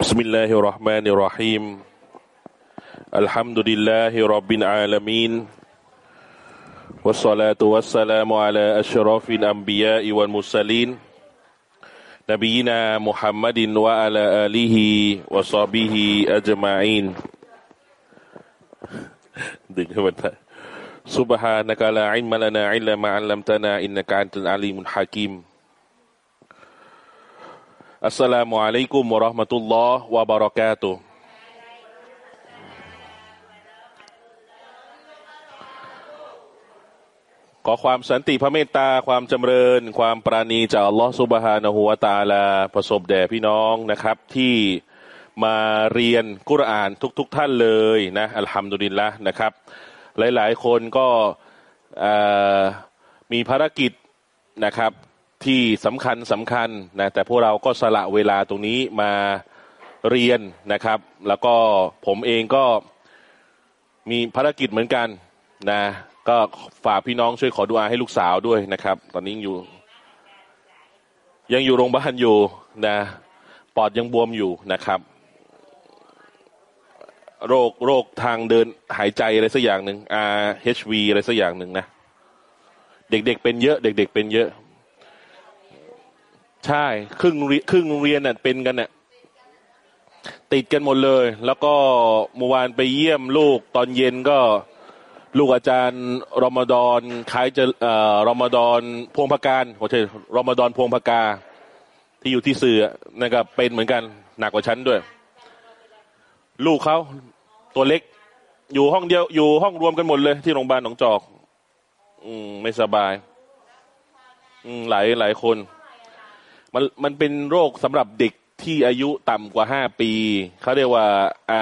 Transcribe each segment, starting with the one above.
بسم الله الرحمن الرحيم. الحمد لله رب العالمين. والصلاة والسلام على أشرف الأنبياء والمرسلين. نبينا محمد وعلى آله وصحبه أجمعين. سبحانك لا علم لنا إلا ما علمتنا إنك أنت العليم الحكيم. อัสสลามุอะลัยกุมวะราะห์มะตุลลอฮ์วะบะเราะกาตุขอความสันติพระเมตตาความจำเริญ ความปราณีจากอัลลอฮ์ซุบฮานะฮูวะตาลาประสบแด่พี่น้องนะครับ ที่มาเรียนกุรอานทุกๆทท่านเลยนะอัลฮัมดุลิลละนะครับ หลายๆ คนก็มีภารกิจนะครับ ที่สำคัญสำคัญนะแต่พวกเราก็สละเวลาตรงนี้มาเรียนนะครับ แล้วก็ผมเองก็มีภารกิจเหมือนกันนะก็ฝากพี่น้องช่วยขอดูอาให้ลูกสาวด้วยนะครับ ตอนนี้อยู่ ยังอยู่โรงพยาบาลอยู่นะปอดยังบวมอยู่นะครับ โรคโรคทางเดินหายใจอะไรสักอย่างหนึ่ง RH v อะไรสักอย่างหนึ่งนะ เด็กๆเป็นเยอะ เด็ก ๆ เป็นเยอะ ใช่ ครึ่งครึ่งโรงเรียนน่ะเป็นกันเน่ยติดกันหมดเลย แล้วก็เมื่อวานไปเยี่ยมลูกตอนเย็นก็ลูกอาจารย์รอมฎอนคล้ายจะเอ่อรอมฎอนพวงพการโอเครอมฎอนพวงพกา ที่อยู่ที่เสือนั่นก็เป็นเหมือนกันหนักกว่าฉันด้วย ลูกเขาตัวเล็ก อยู่ห้องเดียวอยู่ห้องรวมกันหมดเลยที่โรงพยาบาลหนองจอก อืมไม่สบาย อืมหลายหลายคน มันมันเป็นโรคสำหรับเด็กที่อายุต่ำกว่าห้าปี เขาเรียกว่า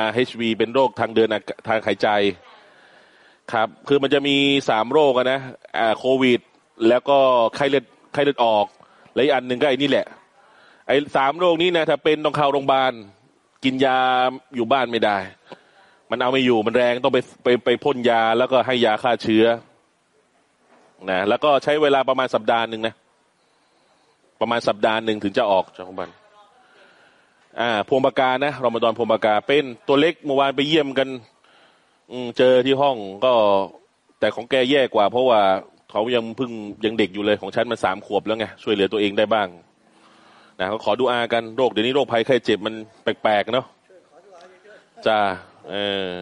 RH v เป็นโรคทางเดินทางหายใจ ครับ คือมันจะมีสามโรคนะโควิด แล้วก็ไข้เลือดไข้เลือดออก และอีกอันหนึ่งก็ไอ้นี่แหละ ไอ้สามโรคนี้นะถ้าเป็นต้องเข้าโรงพยาบาล กินยาอยู่บ้านไม่ได้ มันเอาไม่อยู่มันแรงต้องไปไปไปพ่นยาแล้วก็ให้ยาฆ่าเชื้อนะแล้วก็ใช้เวลาประมาณสัปดาห์หนึ่งนะ ประมาณสัปดาห์หนึ่งถึงจะออกจากโรงพยาบาลอ่าพวงปากกานะรอมฎอนพวงปากกาเป็นตัวเล็กเมื่อวานไปเยี่ยมกัน อืเจอที่ห้องก็แต่ของแกแย่กว่า เพราะว่าเขายังเพิ่งยังเด็กอยู่เลยของฉันมันสามขวบแล้วไงช่วยเหลือตัวเองได้บ้างนะเขาขอดูอากันโรคเดี๋ยวนี้โรคภัยไข้เจ็บมันแปลกๆเนาะจ้าเออ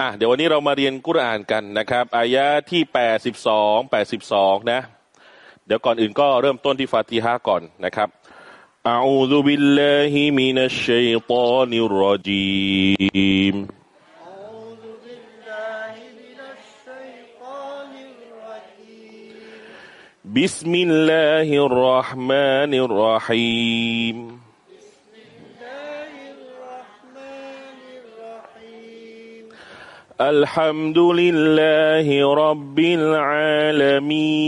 อะเดี๋ยววันนี้เรามาเรียนกุรอานกันนะครับอายะที่แปดสิบสองแปดสิบสองนะ เดี๋ยวก่อนอื่นก็เริ่มต้นที่ฟาติฮะก่อนนะครับ أعوذ بالله من الشيطان الرجيم أعوذ بالله من الشيطان الرجيم بسم الله الرحمن الرحيم بسم الله الرحمن الرحيم الحمد لله رب العالمين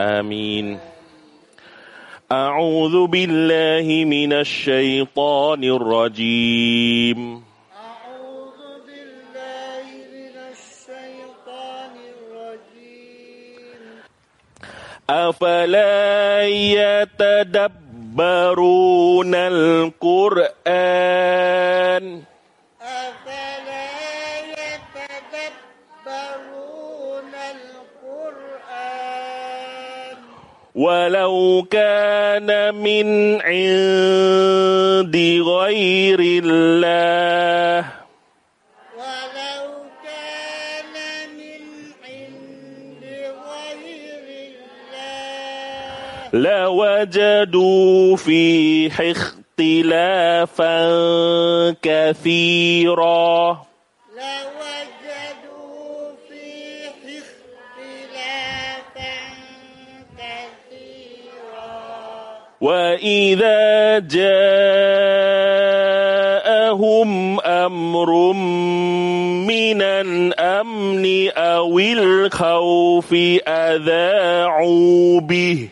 آمين. أعوذ بالله من الشيطان الرجيم. أعوذ بالله من الشيطان الرجيم. أفلا يتدبر يتدبرون القرآن؟ ولو كان من عند غير الله. ولو كان من عند غير الله. لوجدوا فيه اختلافا كثيرا. واذا جاءهم أمر من الامن أو الخوف اذاعوا به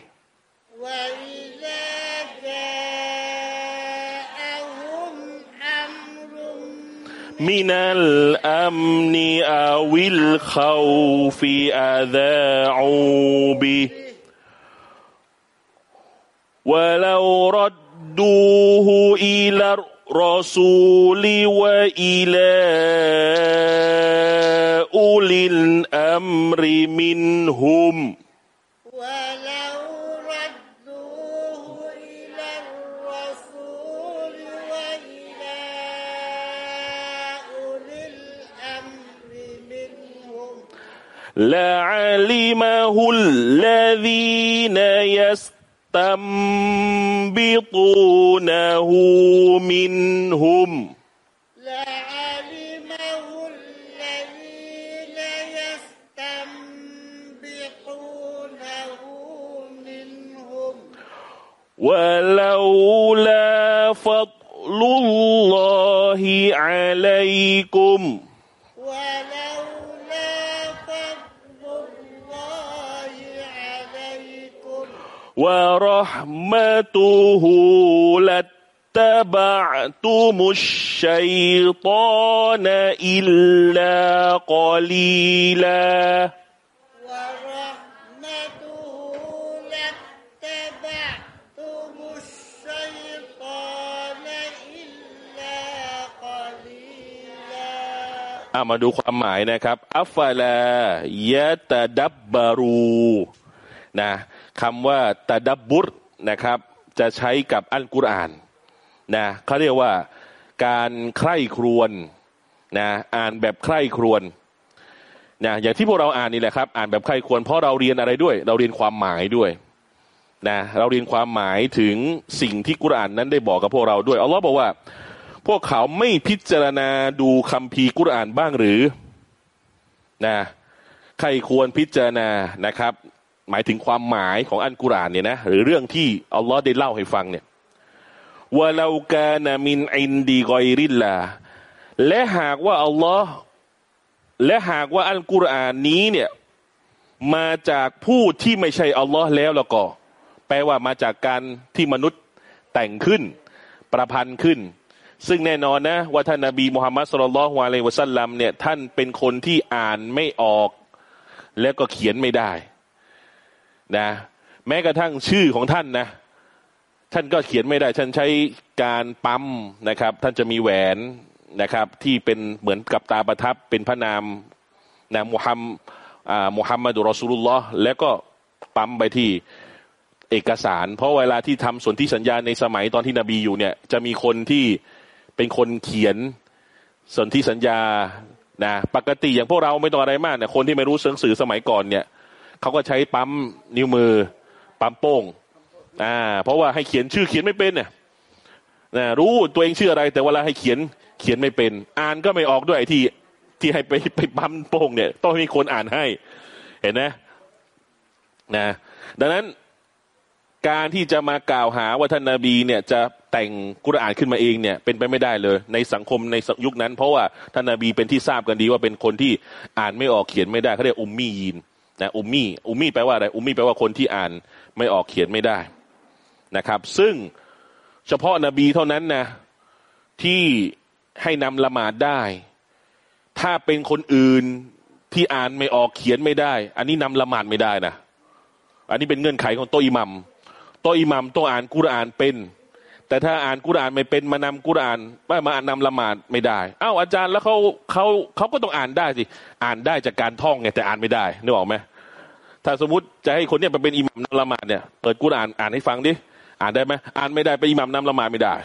من الامن أو الخوف اذاعوا به ولو ردوه إلى الرسول وإلى أولي الأمر منهم. ولو ردوه إلى الرسول وإلى أولي الأمر منهم. لعلمه الذين يستنبطونه منهم. لعلمه الذين يستنبطونه منهم. ولولا فضل الله عليكم ورحمته لاتبعتم الشيطان إلا قليلا ورحمته لاتبعتم الشيطان إلا قليلا อามาดูความหมายนะครับ อัฟฟาลายะตะดับบารูนะ คำว่าตะดับบุรนะครับ จะใช้กับอัลกุรอานนะเขาเรียกว่าการใคร่ครวญนะอ่านแบบใคร่ครวญนะอย่างที่พวกเราอ่านนี่แหละครับ อ่านแบบใคร่ครวญเพราะเราเรียนอะไรด้วย เราเรียนความหมายด้วยนะเราเรียนความหมายถึงสิ่งที่กุรอานนั้นได้บอกกับพวกเราด้วยอัลลอฮ์บอกว่า พวกเขาไม่พิจารณาดูคัมภีร์กุรอานบ้างหรือนะใครควรพิจารณานะครับ หมายถึงความหมายของอันกุรานเนี่ยนะหรือเรื่องที่อัลลอฮ์ได้เล่าให้ฟังเนี่ยว่าเรากานามินอินดีกอยริลลาและหากว่าอัลลอฮ์และหากว่าอัลกุรานนี้เนี่ยมาจากผู้ที่ไม่ใช่อัลลอฮ์แล้วแล้วก็ แปลว่ามาจากการที่มนุษย์แต่งขึ้น ประพันธ์ขึ้น ซึ่งแน่นอนนะว่าท่านนบีมุฮัมมัดสุลลัลฮุอะลัยฮิวะสัลลัมเนี่ยท่านเป็นคนที่อ่านไม่ออก แล้วก็เขียนไม่ได้ นะ แม้กระทั่งชื่อของท่านนะ ท่านก็เขียนไม่ได้ ท่านใช้การปั๊มนะครับ ท่านจะมีแหวนนะครับ ที่เป็นเหมือนกับตาประทับเป็นพระนามนะมุฮัมอ่ามุฮัมมัดุรอสูลุลลอฮ์แล้วก็ปั๊มไปที่เอกสาร เพราะเวลาที่ทำสนธิสัญญาในสมัยตอนที่นบีอยู่เนี่ย จะมีคนที่เป็นคนเขียนสนธิสัญญานะปกติอย่างพวกเราไม่ต้องอะไรมากเนี่ยคนที่ไม่รู้หนังสือสมัยก่อนเนี่ย เขาก็ใช้ปั๊มนิ้วมือ ปั๊มโป้งอ่าเพราะว่าให้เขียนชื่อเขียนไม่เป็นเนี่ยนะรู้ตัวเองชื่ออะไร แต่เวลาให้เขียนเขียนไม่เป็น อ่านก็ไม่ออกด้วยไอ้ที่ที่ให้ไปไปปั๊มโป้งเนี่ย ต้องมีคนอ่านให้ เห็นไหมนะ ดังนั้นการที่จะมากล่าวหาว่าท่านนาบีเนี่ยจะแต่งกุรอานขึ้นมาเองเนี่ยเป็นไปไม่ได้เลย ในสังคมในยุคนั้น เพราะว่าท่านนาบีเป็นที่ทราบกันดีว่าเป็นคนที่อ่านไม่ออกเขียนไม่ได้เขาเรียกอุมมียีน นะอุมมี่อุมมี่แปลว่าอะไรอุมมี่แปลว่าคนที่อ่านไม่ออกเขียนไม่ได้นะครับ ซึ่งเฉพาะนบีเท่านั้นนะที่ให้นำละหมาดได้ ถ้าเป็นคนอื่นที่อ่านไม่ออกเขียนไม่ได้ อันนี้นำละหมาดไม่ได้นะอันนี้เป็นเงื่อนไขของโตอิมัมโตอิมัมต้องอ่านกุรอานเป็น แต่ถ้าอ่านกุรานไม่เป็นมานำกุรานไม่มาอ่านนำละหมาดไม่ได้อ้าวอาจารย์แล้วเขาเขาเขาก็ต้องอ่านได้สิอ่านได้จากการท่องไงแต่อ่านไม่ได้นึกออกไหมถ้าสมมติจะให้คนเนี้ยไปเป็นอิหมัมนำละหมาดเนี่ยเปิดกุรานอ่านให้ฟังดิอ่านได้ไหมอ่านไม่ได้เป็นอิหมัมนำละหมาดไม่ได้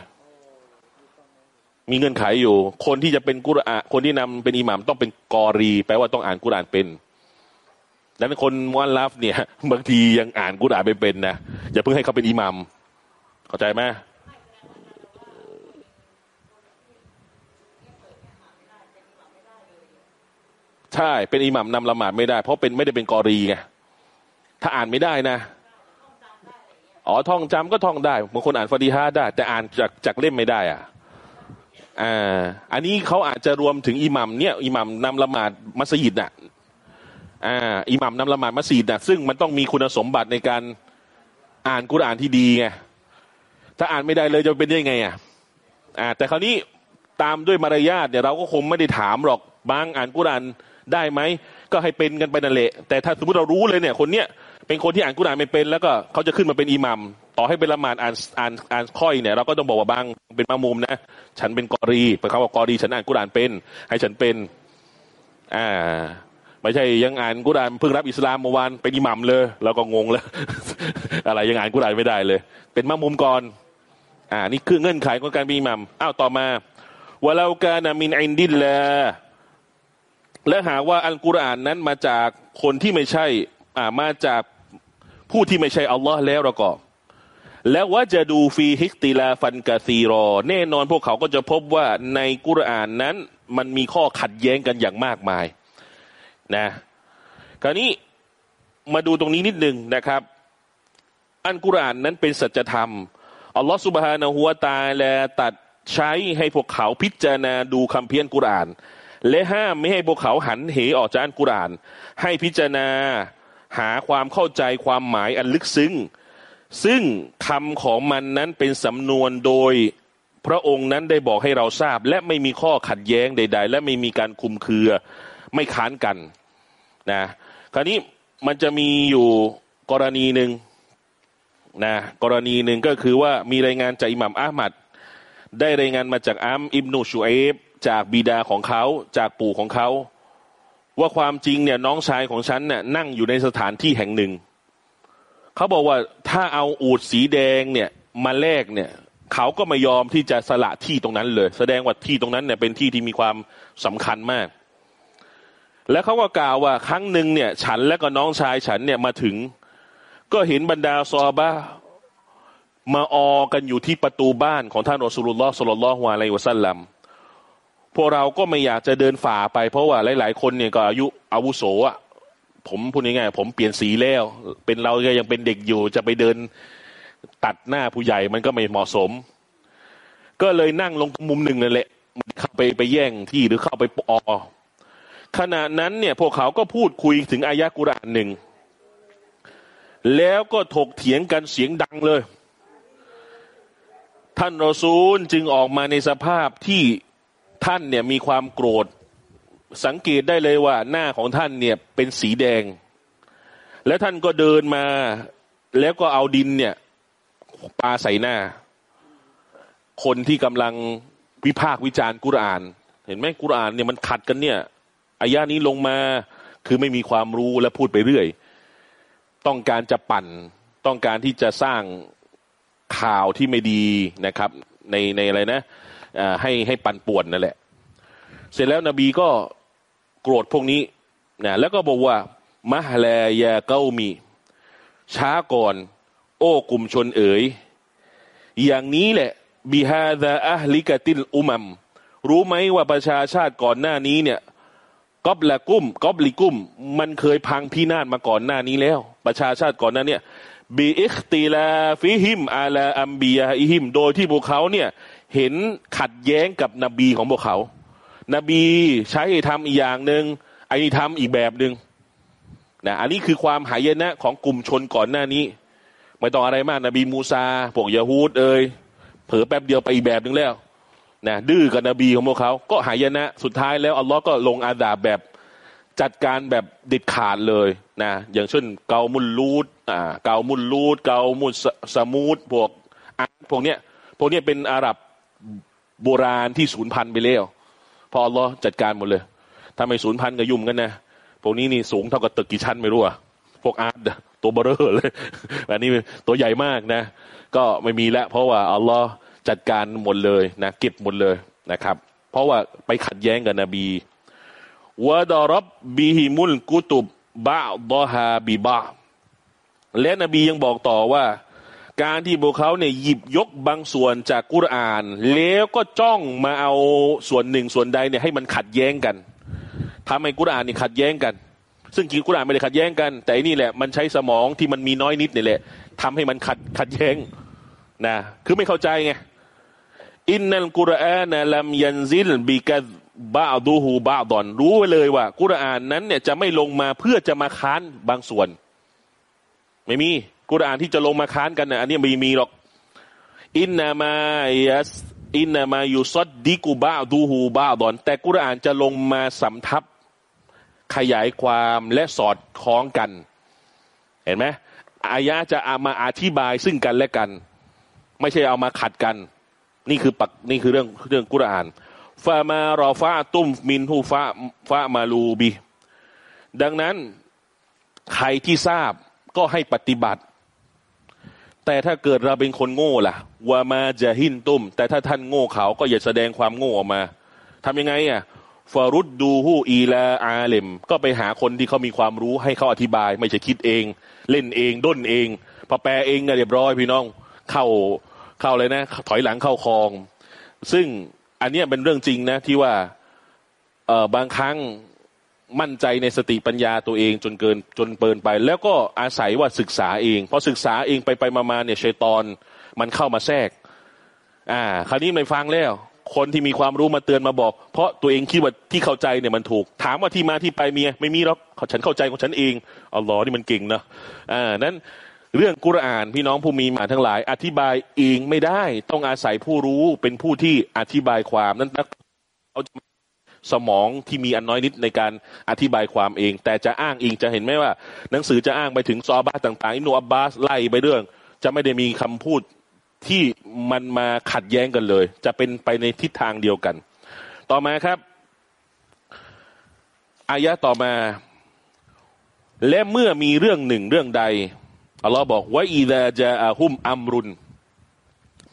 มีเงื่อนไขอยู่ คนที่จะเป็นกุรานคนที่นำเป็นอิหมัมต้องเป็นกอรีแปลว่าต้องอ่านกุรานเป็นดังนั้นคนมุอัลลัฟเนี่ยบางทียังอ่านกุรานไม่เป็นนะอย่าเพิ่งให้เขาเป็นอิหมัมเข้าใจไหม ใช่ เป็นอิหมัมนำละหมาดไม่ได้ เพราะเป็นไม่ได้เป็นกอรีไงถ้าอ่านไม่ได้นะอ๋อท่องจำก็ท่องได้บางคนอ่านฟาติฮะห์ได้ แต่อ่านจากจากเล่มไม่ได้อะอ่าอันนี้เขาอาจจะรวมถึงอิหมัมเนี่ยอิหมัมนำละหมาดมัสยิดน่ะอ่าอิหมัมนำละหมาดมัสยิดน่ะซึ่งมันต้องมีคุณสมบัติในการอ่านกุรอานที่ดีไงถ้าอ่านไม่ได้เลยจะเป็นยังไงอะอ่าแต่คราวนี้ตามด้วยมารยาทเนี่ยเราก็คงไม่ได้ถามหรอกบางอ่านกุรอาน ได้ไหมก็ให้เป็นกันไปนั่นแหละแต่ถ้าสมมติเรารู้เลยเนี่ยคนเนี้ยเป็นคนที่อ่านกุรอานไม่เป็นแล้วก็เขาจะขึ้นมาเป็นอิหม่ามต่อให้เป็นละหมาดอ่านอ่านอ่านค่อยเนี่ยเราก็ต้องบอกว่าบังเป็นมะอ์มูมนะฉันเป็นกอรีเป็นคำว่ากอรีฉันอ่านกุรอานเป็น ให้ฉันเป็น อ่าไม่ใช่ยังอ่านกุรอานเพิ่งรับอิสลามเมื่อวานเป็นอิหม่ามเลยเราก็งงแล้ว อะไรยังอ่านกุรอานไม่ได้เลย เป็นมะอ์มูมก่อนอ่า นี่คือเงื่อนไขของการเป็นอิหม่ามอ้าวต่อมาولو كان من عند الله และหากว่าอัลกุรอานนั้นมาจากคนที่ไม่ใช่อ่ามาจากผู้ที่ไม่ใช่อัลลอฮ์แล้วเราก็ แล้วว่าจะดูฟีฮิกติลาฟันกาซีรอ แน่นอนพวกเขาก็จะพบว่าในกุรอานนั้น มันมีข้อขัดแย้งกันอย่างมากมายนะคราวนี้มาดูตรงนี้นิดหนึ่งนะครับ อันกุรอานนั้นเป็นสัจธรรมอัลลอฮฺสุบฮานะฮัวตาและตัดใช้ให้พวกเขาพิจารณาดูคำเพี้ยนกุรอาน และห้ามไม่ให้พวกเขาหันเหออกจากอันกุรอาน ให้พิจารณาหาความเข้าใจความหมายอันลึกซึ้ง ซึ่งคำของมันนั้นเป็นสำนวนโดยพระองค์นั้นได้บอกให้เราทราบ และไม่มีข้อขัดแย้งใด ๆ และไม่มีการคุมเคือไม่ค้านกันนะคราวนี้มันจะมีอยู่กรณีหนึ่งนะกรณีหนึ่งก็คือว่ามีรายงานจากอิหมัมอามัด ได้รายงานมาจากอัมอิบนุชูเอฟ จากบิดาของเขาจากปู่ของเขา ว่าความจริงเนี่ยน้องชายของฉันเนี่ยนั่งอยู่ในสถานที่แห่งหนึ่ง เขาบอกว่าถ้าเอาอูดสีแดงเนี่ยมาแลกเนี่ย เขาก็ไม่ยอมที่จะสละที่ตรงนั้นเลย แสดงว่าที่ตรงนั้นเนี่ยเป็นที่ที่มีความสำคัญมาก แล้วเขาก็กล่าวว่าครั้งหนึ่งเนี่ย ฉันและก็น้องชายฉันเนี่ยมาถึง ก็เห็นบรรดาซอบะมาออกันอยู่ที่ประตูบ้านของท่านรอสูลุลลอฮ์สุลลัลฮุอะลัยฮิวะสัลลัม พวกเราก็ไม่อยากจะเดินฝ่าไป เพราะว่าหลาย ๆ คนเนี่ยก็อายุอาวุโสอะผมพูดง่ายๆผมเปลี่ยนสีแล้ว เป็นเราก็ยังเป็นเด็กอยู่จะไปเดินตัดหน้าผู้ใหญ่มันก็ไม่เหมาะสม ก็เลยนั่งลงมุมหนึ่งนั่นแหละเข้าไปไปแย่งที่หรือเข้าไปออขณะนั้นเนี่ยพวกเขาก็พูดคุยถึงอายะกุรานหนึ่งแล้วก็ถกเถียงกันเสียงดังเลย ท่านรอซูลจึงออกมาในสภาพที่ ท่านเนี่ยมีความโกรธสังเกตได้เลยว่าหน้าของท่านเนี่ยเป็นสีแดง แล้วท่านก็เดินมาแล้วก็เอาดินเนี่ยปาใส่หน้า คนที่กำลังวิพากษ์วิจารณ์กุรอาน เห็นไหมกุรอานเนี่ยมันขัดกันเนี่ยอายะนี้ลงมาคือไม่มีความรู้และพูดไปเรื่อย ต้องการจะปั่นต้องการที่จะสร้างข่าวที่ไม่ดีนะครับ ในในอะไรนะ ให้ให้ปั่นป่วนนั่นแหละ เสร็จแล้วนบีก็โกรธพวกนี้นะแล้วก็บอกว่ามะลายาเก้ามี ช้าก่อน โอ้กลุ่มชนเอ๋ย อย่างนี้แหละبهذا أهلكت الأمم รู้ไหมว่าประชาชาติก่อนหน้านี้เนี่ยقبلكم قبلكم มันเคยพังพินาศมาก่อนหน้านี้แล้ว ประชาชาติก่อนหน้าเนี่ยباختلافهم على أنبيائهم โดยที่พวกเขาเนี่ย เห็นขัดแย้งกับนบีของพวกเขา นบีใช้ทำอีกอย่างหนึ่งไอ้นี่ทำอีกแบบหนึ่งนะอันนี้คือความหายนะของกลุ่มชนก่อนหน้านี้ ไม่ต้องอะไรมากนบีมูซาพวกยาฮูดเอ่ยเผลอแป๊บเดียวไปอีกแบบหนึ่งแล้วนะดื้อกับนบีของพวกเขา ก็หายนะสุดท้ายแล้วอัลลอฮ์ก็ลงอาดาบแบบจัดการแบบเด็ดขาดเลยนะอย่างเช่นเกามุลลูดอ่าเกามุลลูดเกามุลสมูดพวกอาพวกเนี้ยพวกเนี้ยเป็นอาหรับ โบราณที่ศูนย์พันไปแล้วพออัลลอฮ์จัดการหมดเลยถ้าไม่ศูนย์พันก็ยุ่มกันนะพวกนี้นี่สูงเท่ากับตึกกี่ชั้นไม่รู้อะพวกอาร์ตตัวเบอร์เรอเลยอันนี้ตัวใหญ่มากนะ ก็ไม่มีแล้วเพราะว่าอัลลอฮ์จัดการหมดเลยนะเก็บหมดเลยนะครับ เพราะว่าไปขัดแย้งกับนบีวะดารับบิฮิมุลกุตุบบะดอฮาบิบะและนบียังบอกต่อว่า การที่พวกเขาเนี่ยหยิบยกบางส่วนจากกุรอาน แล้วก็จ้องมาเอาส่วนหนึ่งส่วนใดเนี่ยให้มันขัดแย้งกันทำให้กุรอานนี่ขัดแย้งกัน ซึ่งกินกุรอานไม่ได้ขัดแย้งกัน แต่นี่แหละมันใช้สมองที่มันมีน้อยนิดนี่แหละทำให้มันขัดขัดแย้งนะคือไม่เข้าใจไงอินนัลกุรอานะลัมยันซิลบิกะบาดูฮูบาดอน รู้ไว้เลยว่า กุรอานนั้นเนี่ยจะไม่ลงมาเพื่อจะมาค้านบางส่วน ไม่มี กุรอานที่จะลงมาค้านกันนะอันนี้ไม่มีหรอก อินนามายัสอินนามายุซดดิกูบาดูฮูบาดอน แต่กุรอานจะลงมาสำทับ ขยายความและสอดคล้องกัน เห็นไหมอายะจะเอามาอธิบายซึ่งกันและกัน ไม่ใช่เอามาขัดกัน นี่คือปักนี่คือเรื่องเรื่องกุรอานฟามารอฟาตุ้มมินฮูฟาฟามาลูบีดังนั้นใครที่ทราบก็ให้ปฏิบัติ แต่ถ้าเกิดเราเป็นคนโง่ล่ะว่ามาจะหินตุ้ม แต่ถ้าท่านโง่เขาก็อย่าแสดงความโง่ออกมาทำยังไงอะฟารุดดูฮูอีลาอาเลม ก็ไปหาคนที่เขามีความรู้ให้เขาอธิบาย ไม่ใช่คิดเอง เล่นเองด้นเองพอแปลเองก็เรียบร้อยพี่น้อง เข้าเข้าเลยนะ ถอยหลังเข้าคลอง ซึ่งอันนี้เป็นเรื่องจริงนะที่ว่าเออบางครั้ง มั่นใจในสติปัญญาตัวเองจนเกินจนเปินไป แล้วก็อาศัยว่าศึกษาเองพอศึกษาเองไปไปมาๆเนี่ยชัยตอนมันเข้ามาแทรก อ่า คราวนี้ไม่ฟังแล้ว คนที่มีความรู้มาเตือนมาบอก เพราะตัวเองคิดว่าที่เข้าใจเนี่ยมันถูก ถามว่าที่มาที่ไปเมียไม่มีหรอกฉันเข้าใจของฉันเองอัลลอฮ์นี่มันเก่งนะอ่านั้นเรื่องกุรอานพี่น้องผู้มีมาทั้งหลาย อธิบายเองไม่ได้ ต้องอาศัยผู้รู้เป็นผู้ที่อธิบายความนั้นนักเขา สมองที่มีอันน้อยนิดในการอธิบายความเอง แต่จะอ้างอิงจะเห็นไหมว่า หนังสือจะอ้างไปถึงซอบาต่างๆอิมนุอับบาสไล่ไปเรื่อง จะไม่ได้มีคำพูดที่มันมาขัดแย้งกันเลย จะเป็นไปในทิศทางเดียวกัน ต่อมาครับอายะต่อมา และเมื่อมีเรื่องหนึ่งเรื่องใดอัลลอฮ์บอกว่าอีดาจาอาฮุมอัมรุน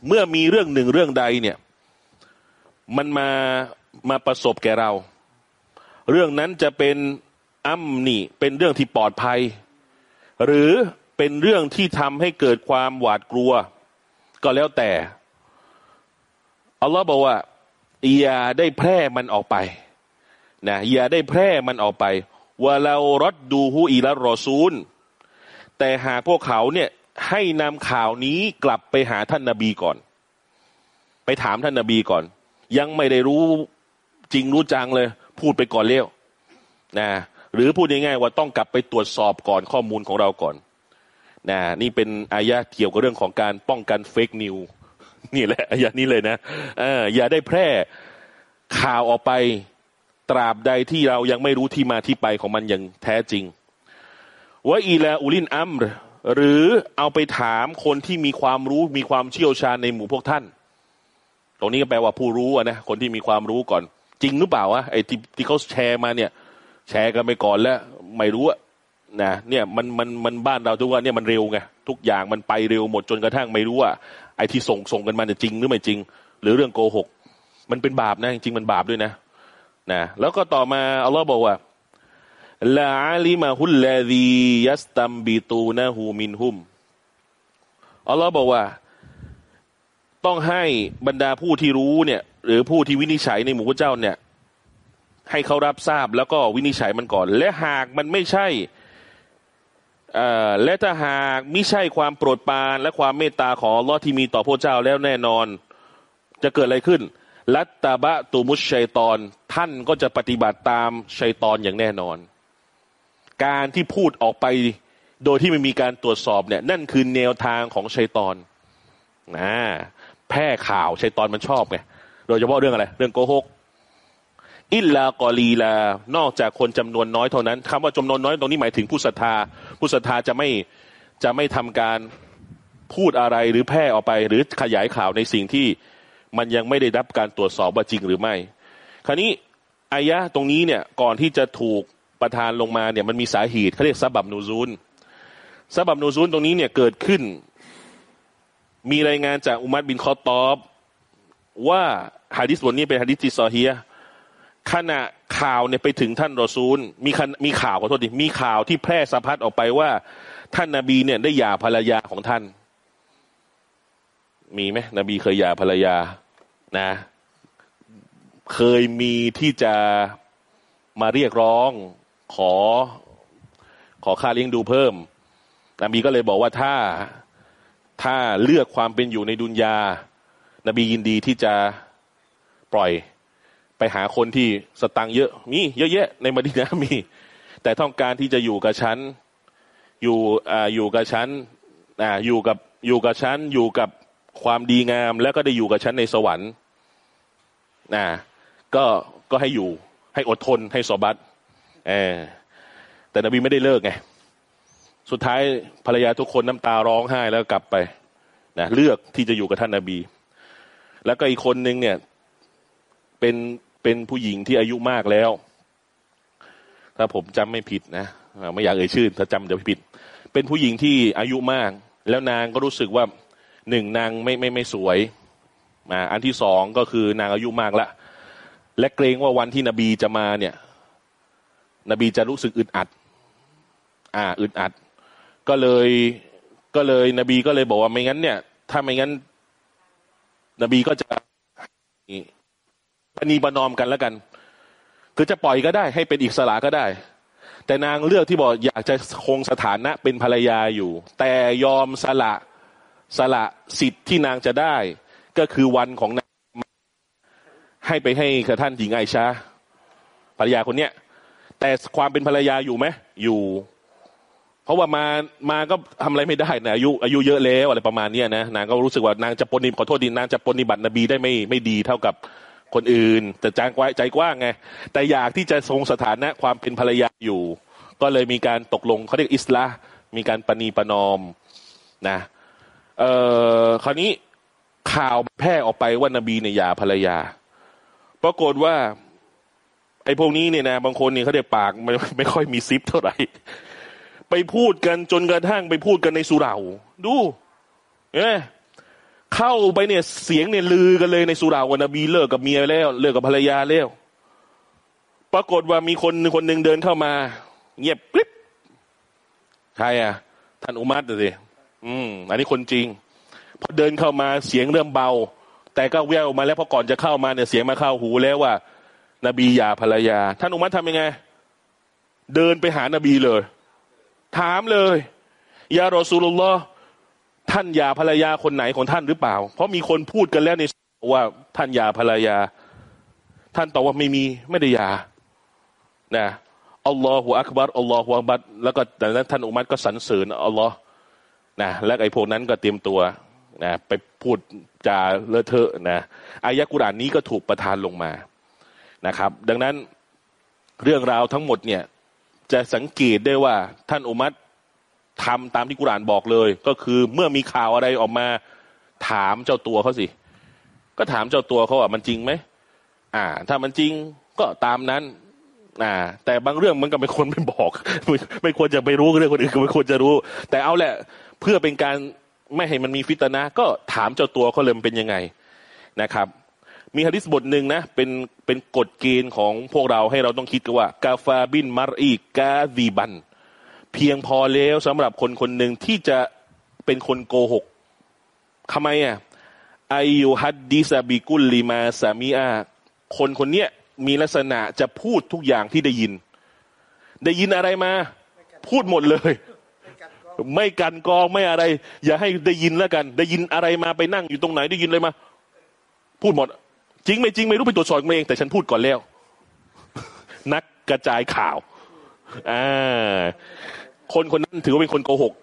เมื่อมีเรื่องหนึ่งเรื่องใดเนี่ย มันมา มาประสบแก่เรา เรื่องนั้นจะเป็นอัมนี่เป็นเรื่องที่ปลอดภัย หรือเป็นเรื่องที่ทำให้เกิดความหวาดกลัว ก็แล้วแต่อัลลอฮ์บอกว่าอย่าได้แพร่มันออกไปนะอย่าได้แพร่มันออกไปว่าเรารดดูฮูอีละรอซูล แต่หากพวกเขาเนี่ยให้นำข่าวนี้กลับไปหาท่านนาบีก่อน ไปถามท่านนาบีก่อน ยังไม่ได้รู้ จริงรู้จังเลย พูดไปก่อนเลี้ยวนะหรือพูดง่ายๆว่าต้องกลับไปตรวจสอบก่อนข้อมูลของเราก่อนนะนี่เป็นอายะเกี่ยวกับเรื่องของการป้องกันเฟกนิวนี่แหละอายะนี้เลยนะเอออย่าได้แพร่ข่าวออกไปตราบใดที่เรายังไม่รู้ที่มาที่ไปของมันอย่างแท้จริงว่าอีลาอุลินอัมรหรือเอาไปถามคนที่มีความรู้มีความเชี่ยวชาญในหมู่พวกท่าน ตรงนี้ก็แปลว่าผู้รู้นะคนที่มีความรู้ก่อน จริงหรือเปล่าวะไอ้ที่ที่เขาแชร์มาเนี่ย แชร์กันไปก่อนแล้ว ไม่รู้อะนะเนี่ยมันมันมันบ้านเราทุกวันเนี่ยมันเร็วไงทุกอย่างมันไปเร็วหมดจนกระทั่งไม่รู้ว่าไอ้ที่ส่งส่งกันมาเนี่ยจริงหรือไม่จริง หรือเรื่องโกหก มันเป็นบาปนะจริงมันบาปด้วยนะนะแล้วก็ต่อมาอัลลอฮ์บอกว่าลาอาลิมาฮุลลาดียัสตัมบิตูนะฮูมินฮุมอัลลอฮ์บอกว่า ต้องให้บรรดาผู้ที่รู้เนี่ย หรือผู้ที่วินิจฉัยในหมู่พระเจ้าเนี่ย ให้เขารับทราบแล้วก็วินิจฉัยมันก่อน และหากมันไม่ใช่และถ้าหากไม่ใช่ความโปรดปรานและความเมตตาของลอที่มีต่อพระเจ้าแล้วแน่นอน จะเกิดอะไรขึ้น ลัตตาบะตูมุชชัยตอนท่านก็จะปฏิบัติตามชัยตอนอย่างแน่นอน การที่พูดออกไปโดยที่ไม่มีการตรวจสอบเนี่ย นั่นคือแนวทางของชัยตอนนะ แพร่ข่าวชัยตอนมันชอบไงโดยเฉพาะเรื่องอะไร เรื่องโกหกอิลลากอลีลานอกจากคนจำนวนน้อยเท่านั้นคำว่าจำนวนน้อยตรงนี้หมายถึงผู้ศรัทธา ผู้ศรัทธาจะไม่จะไม่ทำการพูดอะไรหรือแพร่ออกไป หรือขยายข่าวในสิ่งที่มันยังไม่ได้รับการตรวจสอบว่าจริงหรือไม่ คราวนี้อายะตรงนี้เนี่ยก่อนที่จะถูกประทานลงมาเนี่ยมันมีสาเหตุเขาเรียกซาบับนูซูลซาบับนูซูลตรงนี้เนี่ยเกิดขึ้น มีรายงานจากอุมัดบินคอตอบ ว่าฮะดิษบทนี้เป็นฮะดิษที่ซอฮียขณะข่าวเนี่ยไปถึงท่านรอซูล มีมีข่าวขอโทษดิมีข่าวที่แพร่สะพัดออกไปว่า ท่านนาบีเนี่ยได้หย่าภรรยาของท่าน มีไหมนบีเคยหย่าภรรยานะ เคยมีที่จะมาเรียกร้องขอขอค่าเลี้ยงดูเพิ่มนบีก็เลยบอกว่าถ้า ถ้าเลือกความเป็นอยู่ในดุนยา นบียินดีที่จะปล่อยไปหาคนที่สตังเยอะ มีเยอะแยะในมดีนะมี แต่ต้องการที่จะอยู่กับฉัน อยู่อ่าอยู่กับฉันอ่าอยู่กับอยู่กับฉัน อยู่กับความดีงาม แล้วก็ได้อยู่กับฉันในสวรรค์นะก็ก็ให้อยู่ให้อดทนให้สบัตเออแต่นบีไม่ได้เลิกไง สุดท้ายภรรยาทุกคนน้ำตาร้องไห้แล้วกลับไปนะเลือกที่จะอยู่กับท่านนาบี แล้วก็อีกคนนึงเนี่ยเป็นเป็นผู้หญิงที่อายุมากแล้ว ถ้าผมจำไม่ผิดนะไม่อยากเอ่ยชื่อถ้าจำจะผิด เป็นผู้หญิงที่อายุมาก แล้วนางก็รู้สึกว่าหนึ่งนางไม่ไม่ไม่สวยมาอันที่สองก็คือนางอายุมากละและเกรงว่าวันที่นบีจะมาเนี่ย นบีจะรู้สึกอึดอัด อ่า อึดอัด ก็เลยก็เลยนบีก็เลยบอกว่าไม่งั้นเนี่ย ถ้าไม่งั้น นบีก็จะปณีประนอมกันแล้วกัน คือจะปล่อยก็ได้ให้เป็นอิสระก็ได้ แต่นางเลือกที่บอกอยากจะคงสถานะเป็นภรรยาอยู่ แต่ยอมสละสละสิทธิ์ที่นางจะได้ ก็คือวันของนางให้ไปให้กับท่านหญิงไอชาภรรยาคนเนี้ยแต่ความเป็นภรรยาอยู่ไหมอยู่ เพราะว่ามามาก็ทำอะไรไม่ได้นะอายุอายุเยอะแล้วอะไรประมาณเนี้ยนะนางก็รู้สึกว่านางจะปนิขอโทษดีนางจะปนิบัตินบีได้ไม่ไม่ดีเท่ากับคนอื่น แต่ใจกว้างใจกว้างไงแต่อยากที่จะทรงสถานะความเป็นภรรยาอยู่ ก็เลยมีการตกลงเขาเรียกอิสลามีการปณีประนอมนะเอ่อคราวนี้ข่าวแพร่ออกไปว่านบีเนี่ยหย่าภรรยา ปรากฏว่า ไอ้พวกนี้เนี่ยนะบางคนเนี่ยเขาเรียกปากไม่ไม่ค่อยมีซิปเท่าไหร่ ไปพูดกันจนกระทั่งไปพูดกันในสุราดูเอ๊เข้าไปเนี่ยเสียงเนี่ยลือกันเลยในสุราวันนบีเลิกกับเมียแล้ว เลิกกับภรรยาแล้ว ปรากฏว่ามีคนคนหนึ่งเดินเข้ามา เงียบกริบใครอะ ท่านอุมัตสิอืม อันนี้คนจริงพอเดินเข้ามาเสียงเริ่มเบา แต่ก็แววมาแล้วพอก่อนจะเข้ามาเนี่ยเสียงมาเข้าหูแล้วว่า นบียาภรรยา ท่านอุมัตทำยังไง เดินไปหานบีเลย ถามเลยยารอสูลุลลอฮ์ท่านยาภรรยาคนไหนของท่านหรือเปล่า เพราะมีคนพูดกันแล้วในว่าท่านยาภรรยา ท่านตอบว่าไม่มีไม่ได้ยานะอัลลอฮฺอักบัรอัลลอฮฺอักบัรแล้วก็แต่นั้นท่านอุมัตก็สรรเสริญอัลลอฮ์นะและไอ้พวกนั้นก็เตรียมตัวนะไปพูดจาเลอะเทอะนะอายะกุรานนี้ก็ถูกประทานลงมานะครับ ดังนั้นเรื่องราวทั้งหมดเนี่ย จะสังเกตได้ว่าท่านอุมัตทำตามที่กุรานบอกเลย ก็คือเมื่อมีข่าวอะไรออกมาถามเจ้าตัวเขาสิ ก็ถามเจ้าตัวเขาว่ามันจริงไหมอ่า ถ้ามันจริงก็ตามนั้น อ่า แต่บางเรื่องมันก็ไม่ควรไม่บอก ไม่ควรจะไปรู้เรื่องคนอื่นก็ไม่ควรจะรู้ แต่เอาแหละเพื่อเป็นการไม่ให้มันมีฟิตนะก็ถามเจ้าตัวเขาเลยเป็นยังไงนะครับ มีฮะดิษบทหนึ่งนะ เป็นเป็นกฎเกณฑ์ของพวกเราให้เราต้องคิดกันว่า กาฟาบินมารอีกาดีบัน เพียงพอแล้วสำหรับคนคนหนึ่งที่จะเป็นคนโกหกทำไมอะไอยุฮัดดิซาบิกุลลิมาสามีอาคนคนเนี้ยมีลักษณะจะพูดทุกอย่างที่ได้ยิน ได้ยินอะไรมา พูดหมดเลย ไม่กันกองไม่อะไร อย่าให้ได้ยินแล้วกัน ได้ยินอะไรมาไปนั่งอยู่ตรงไหนได้ยินเลยมา พูดหมด จริงไม่จริงไม่รู้ไปตรวจสอบเองแต่ฉันพูดก่อนแล้ว นักกระจายข่าวอ่าคนคนนั้นถือว่าเป็นคนโกหก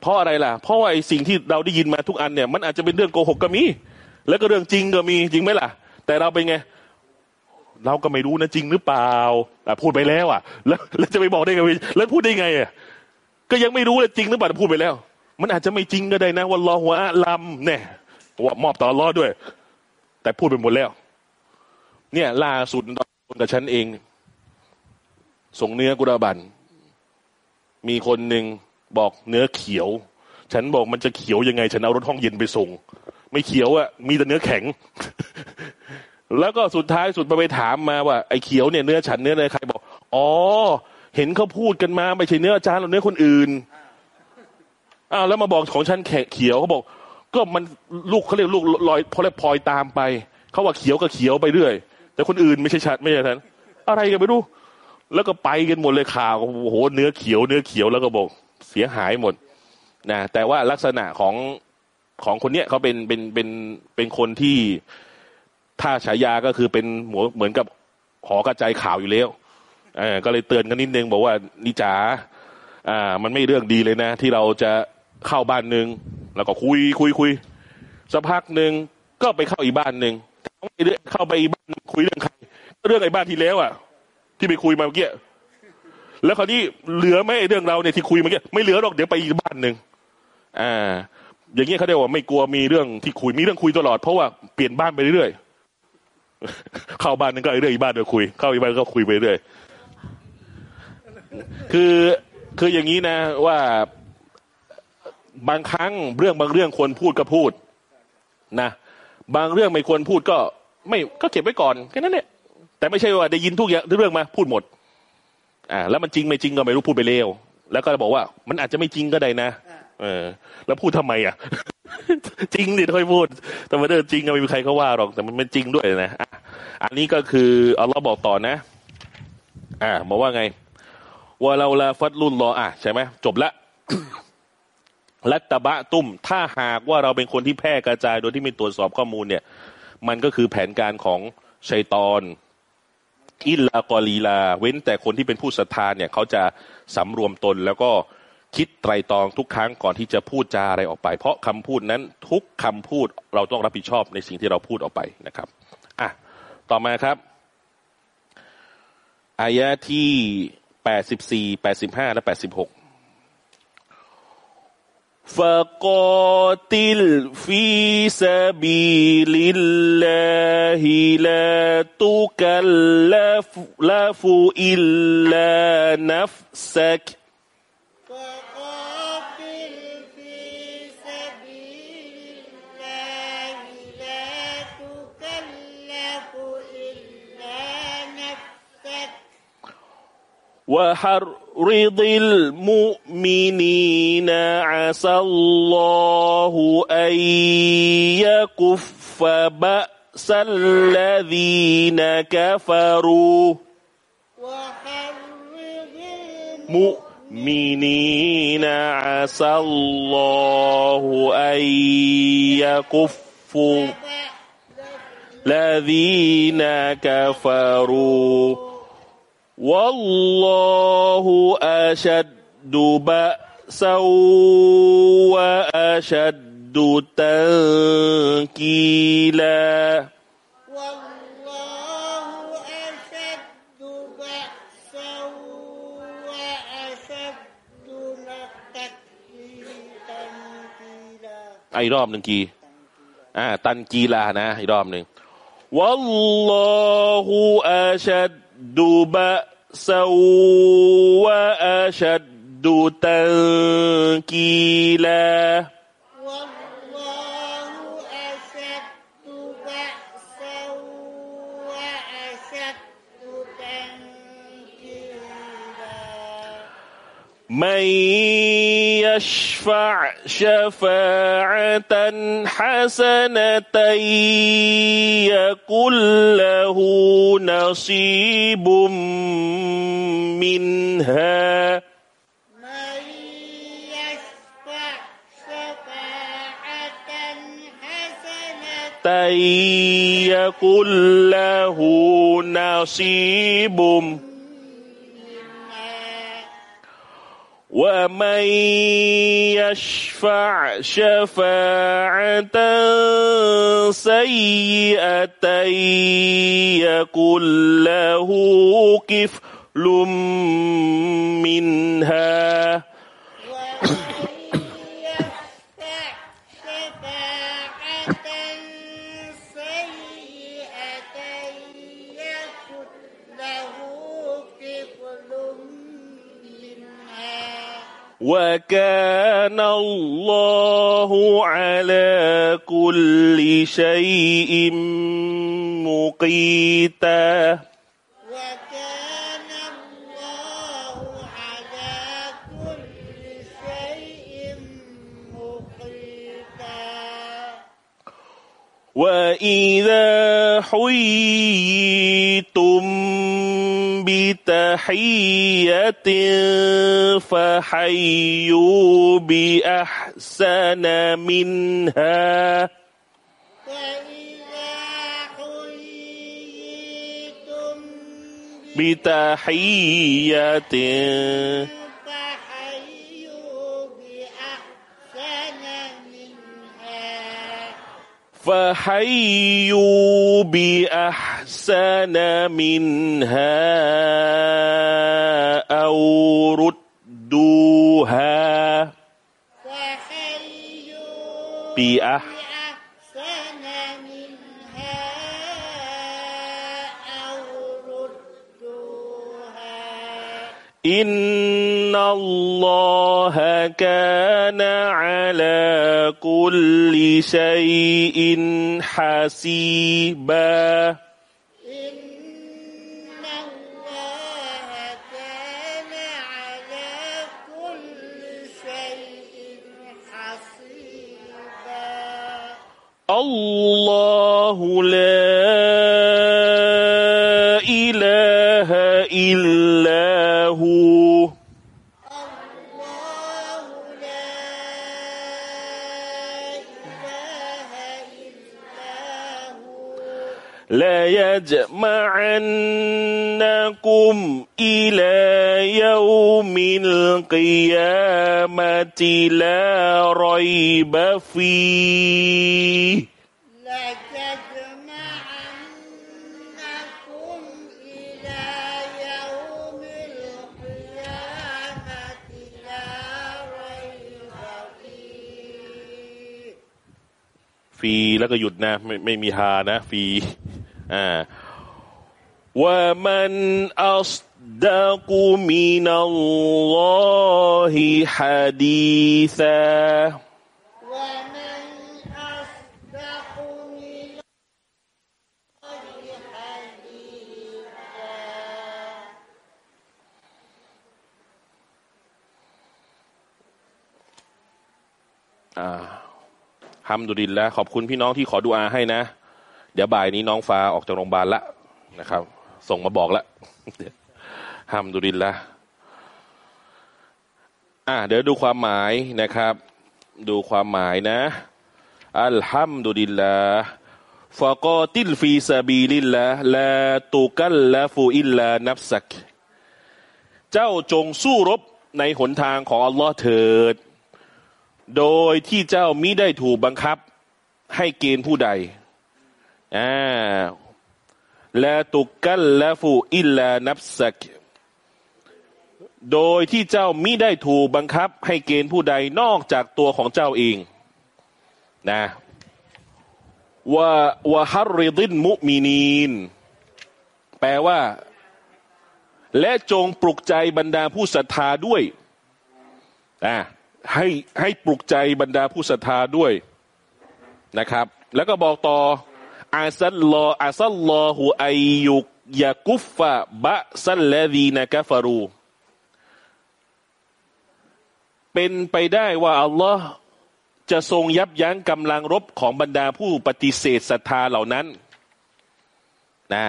เพราะอะไรล่ะ เพราะว่าไอ้สิ่งที่เราได้ยินมาทุกอันเนี่ย มันอาจจะเป็นเรื่องโกหกก็มี แล้วก็เรื่องจริงก็มีจริงไหมล่ะ แต่เราเป็นไง เราก็ไม่รู้นะจริงหรือเปล่าอะพูดไปแล้วอะ แล้วแล้วจะไปบอกได้ไงแล้วพูดได้ไงอะก็ยังไม่รู้เลยจริงหรือเปล่าพูดไปแล้ว มันอาจจะไม่จริงก็ได้นะวันรอหัวอะลัมเนี่ยว่ามอบต่อรอด้วย แต่พูดไปหมดแล้ว เนี่ยล่าสุดคนกับฉันเอง ส่งเนื้อกุราบัน มีคนหนึ่งบอกเนื้อเขียว ฉันบอกมันจะเขียวยังไง ฉันเอารถห้องเย็นไปส่ง ไม่เขียวอะมีแต่เนื้อแข็ง แล้วก็สุดท้ายสุดไปไปถามมาว่าไอ้เขียวเนี่ยเนื้อฉันเนื้ออะไรใครบอก อ๋อ เห็นเขาพูดกันมาไม่ใช่เนื้ออาจารย์หรือเนื้อคนอื่นอ้าวแล้วมาบอกของฉันแขเขียวเขาบอก ก็มันลูกเขาเรียกลูกลอยพอแล้วพลอยตามไปเขาว่าเขียวก็เขียวไปเรื่อย แต่คนอื่นไม่ใช่ชัดไม่ใช่ฉันอะไรกันไม่รู้แล้วก็ไปกันหมดเลยข่าวโอ้โหเนื้อเขียวเนื้อเขียวแล้วก็บอกเสียหายหมดนะแต่ว่าลักษณะของของคนเนี้ยเขาเป็นเป็นเป็นเป็นคนที่ถ้าฉายาก็คือเป็นหมเหมือนกับหอกระจายข่าวอยู่แล้วเออก็เลยเตือนกันนิดนึงบอกว่านิจ๋าอ่า มันไม่เรื่องดีเลยนะ ที่เราจะ เข้าบ้านหนึ่งแล้วก็คุยคุยคุยสักพักหนึ่งก็ไปเข้าอีกบ้านหนึ่งเข้าไปอีกบ้านคุยเรื่องใครเรื่องไอ้บ้านที่แล้วอะ ที่ไปคุยมาเมื่อกี้แล้วคราวนี้เหลือไหมเรื่องเราเนี่ยที่คุยเมื่อกี้ไม่เหลือหรอกเดี๋ยวไปอีกบ้านหนึ่งอ่า อย่างเงี้ยเขาเรียกว่าไม่กลัวมีเรื่องที่คุยมีเรื่องคุยตลอดเพราะว่าเปลี่ยนบ้านไปเรื่อยเข้าบ้านนึงก็เรื่อยอีบ้านเดียวคุย เข้าอีบ้านก็คุยไปเรื่อยคือคืออย่างนี้นะว่า บางครั้งเรื่องบางเรื่องควรพูดก็พูดนะ บางเรื่องไม่ควรพูดก็ ไม่ก็เก็บไว้ก่อนแค่นั้นเนี่ยแต่ไม่ใช่ว่าได้ยินทุกอย่างทุกเรื่องมาพูดหมด อ่า แล้วมันจริงไม่จริงก็ไม่รู้พูดไปเร็วแล้วก็บอกว่า มันอาจจะไม่จริงก็ได้นะ เออ แล้วพูดทำไมอะ จริงดิค่อยพูด แต่มันเออจริงก็ไม่มีใครเขาว่าหรอกแต่มันเป็นจริงด้วยนะอะอันนี้ก็คืออัลลอฮ์บอกต่อนะ อ่าบอกว่าไงว่าเราละฟัดลุนรออะใช่ไหมจบละ ลัตตบะตุ้ม ถ้าหากว่าเราเป็นคนที่แพร่กระจาย โดยที่ไม่ตรวจสอบข้อมูลเนี่ย มันก็คือแผนการของชัยตอน อิลลากอลีลา เว้นแต่คนที่เป็นผู้ศรัทธาเนี่ย เขาจะสำรวมตนแล้วก็คิดไตรตรองทุกครั้งก่อนที่จะพูดจาอะไรออกไป เพราะคำพูดนั้นทุกคำพูดเราต้องรับผิดชอบในสิ่งที่เราพูดออกไปนะครับอะต่อมาครับอายะที่แปดสิบสี่แปดสิบห้าและแปดสิบหก فقاتل في سبيل الله لا تكلف لف إلا نفسك. وحرض المؤمنين عسى الله أن يكف بأس الذين كفروا. مؤمنين عسى الله أن يكف الذين كفروا. والله أشد بأسا وأشد تنكيلا والله أشد بأسا وأشد تنكيلا อ่ะอีกรอบหนึ่งกีอ่า ตันกีลานะอีกรอบหนึ่ง والله أشد ดูบะสวะอาชัดดูตันกีลา من يشفع شفاعة حسنة يكن له نصيب منها. من يشفع شفاعة حسنة يكن له نصيب منها ومن يشفع شفاعة سيئة يكن له كفل منها وكان الله على كل شيء مقيتا. وكان الله على كل شيء مقيتا. وإذا حييتم بتحية فحيوا بأحسن منها. بتحية فحيوا بأحسن منها. فحيوا بأحسن منها أو ردوها فحيوا بأح بأحسن منها أو ردوها إن الله كان على كل شيء حسيبا الله لا يجمعنكم إلى يوم القيامة لا ريب فيه لتجمعنكم إلى يوم القيامة لا ريب فيه ฟรีแล้วก็หยุดนะ ไม่ไม่มีฮานะฟรี อ่ว่ามันอัสดักุมินัลลอฮิฮะดีซา الحمد لله ขอบคุณพี่น้องที่ขอดูอาให้นะ เดี๋ยวบ่ายนี้น้องฟ้าออกจากโรงพยาบาลละนะครับ ส่งมาบอกละ الحمد لله อ่าเดี๋ยวดูความหมายนะครับ ดูความหมายนะالحمد لله فقاتل في سبيل الله لا تكلف إلا نفسك เจ้าจงสู้รบในหนทางของอัลลอฮ์เถิด โดยที่เจ้ามิได้ถูกบังคับให้เกณฑ์ผู้ใด อ่าและตุกกัลละฟูอิลลานับสักโดยที่เจ้ามิได้ถูกบังคับให้เกณฑ์ผู้ใดนอกจากตัวของเจ้าเองนะว่าวะฮัรริดินมุมินีน แปลว่า และจงปลุกใจบรรดาผู้ศรัทธาด้วยอ่าให้ให้ปลุกใจบรรดาผู้ศรัทธาด้วยนะครับ แล้วก็บอกต่อ อาซัลลออาซัลลอฮูอายุกยากุฟฟะบะซัลลดีนะกะฟารู เป็นไปได้ว่าอัลลอฮ์จะทรงยับยั้งกำลังรบของบรรดาผู้ปฏิเสธศรัทธาเหล่านั้นนะ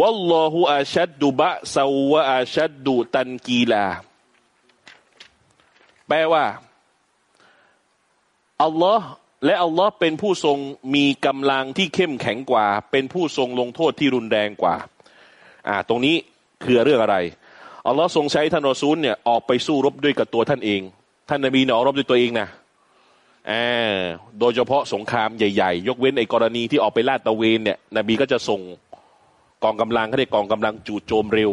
วัลลอฮุอาชัดดุบะซาวะอาชัดดุตันกีลา แปลว่า อัลลอฮ์ และอัลลอฮ์เป็นผู้ทรงมีกำลังที่เข้มแข็งกว่า เป็นผู้ทรงลงโทษที่รุนแรงกว่า อ่า ตรงนี้คือเรื่องอะไรอัลลอฮ์ทรงใช้ท่านรอซูลเนี่ยออกไปสู้รบด้วยกับตัวท่านเอง ท่านนบีเนี่อรบด้วยตัวเองนะอ่าโดยเฉพาะสงครามใหญ่ๆ ยกเว้นไอ้กรณีที่ออกไปลาดตะเวนเนี่ย นบีก็จะส่งกองกำลังเขาเรียกกองกำลังจู่โจมเร็ว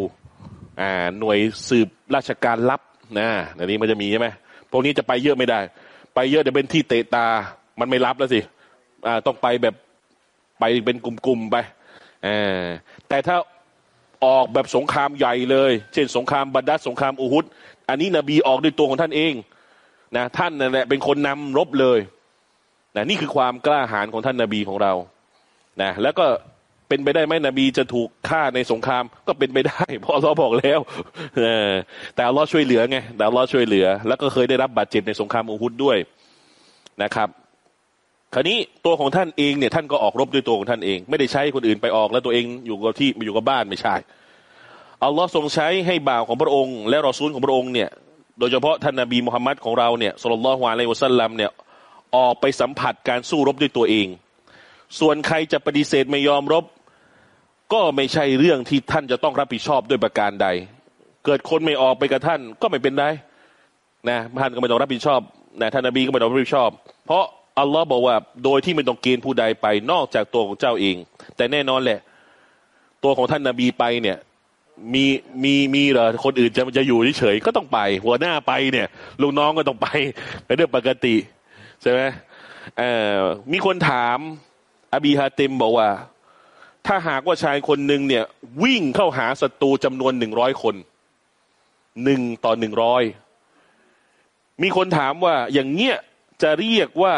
อ่า หน่วยสืบราชการลับนะอันนี้มันจะมีใช่ไหมพวกนี้จะไปเยอะไม่ได้ ไปเยอะเดี๋ยวเป็นที่เตะตา มันไม่รับแล้วสิอ่าต้องไปแบบไปเป็นกลุ่มๆไปอแต่ถ้าออกแบบสงครามใหญ่เลย เช่นสงครามบัดดัสสงครามอูฮุดอันนี้นบีออกด้วยตัวของท่านเองนะท่านนั่นแหละเป็นคนนำรบเลยนะนี่คือความกล้าหาญของท่านนบีของเรานะแล้วก็เป็นไปได้ไหมนบีจะถูกฆ่าในสงครามก็เป็นไปได้เพราะเราบอกแล้วแต่เราช่วยเหลือไงแต่เราช่วยเหลือ แล้วก็เคยได้รับบาดเจ็บในสงครามอูฮุดด้วยนะครับ คราวนี้ตัวของท่านเองเนี่ยท่านก็ออกรบด้วยตัวของท่านเอง ไม่ได้ใช้คนอื่นไปออก แล้วตัวเองอยู่กับที่อยู่กับบ้านไม่ใช่อัลลอฮ์ทรงใช้ให้บ่าวของพระองค์ และรอซูลของพระองค์เนี่ยโดยเฉพาะท่านนบีมุฮัมมัดของเราเนี่ยสุลต่านลฮวาเลวะซัลลัมเนี่ยออกไปสัมผัสการสู้รบด้วยตัวเอง ส่วนใครจะปฏิเสธไม่ยอมรบ ก็ไม่ใช่เรื่องที่ท่านจะต้องรับผิดชอบด้วยประการใด เกิดคนไม่ออกไปกับท่านก็ไม่เป็นไรนะท่านก็ไม่ต้องรับผิดชอบนะท่านนบีก็ไม่ต้องรับผิดชอบ เพราะ อัลลอฮ์บอกว่าโดยที่ไม่ต้องเกณฑ์ผู้ใดไป นอกจากตัวของเจ้าเอง แต่แน่นอนแหละ ตัวของท่านนบีไปเนี่ย มีมีมีเหรอคนอื่นจะจะอยู่เฉยก็ต้องไป หัวหน้าไปเนี่ยลูกน้องก็ต้องไปเป็นเรื่องปกติใช่ไหมเอ่อมีคนถามอบีฮาเต็มบอกว่า ถ้าหากว่าชายคนหนึ่งเนี่ย วิ่งเข้าหาศัตรูจำนวนหนึ่งร้อยคนหนึ่งต่อหนึ่งร้อยมีคนถามว่าอย่างเงี้ยจะเรียกว่า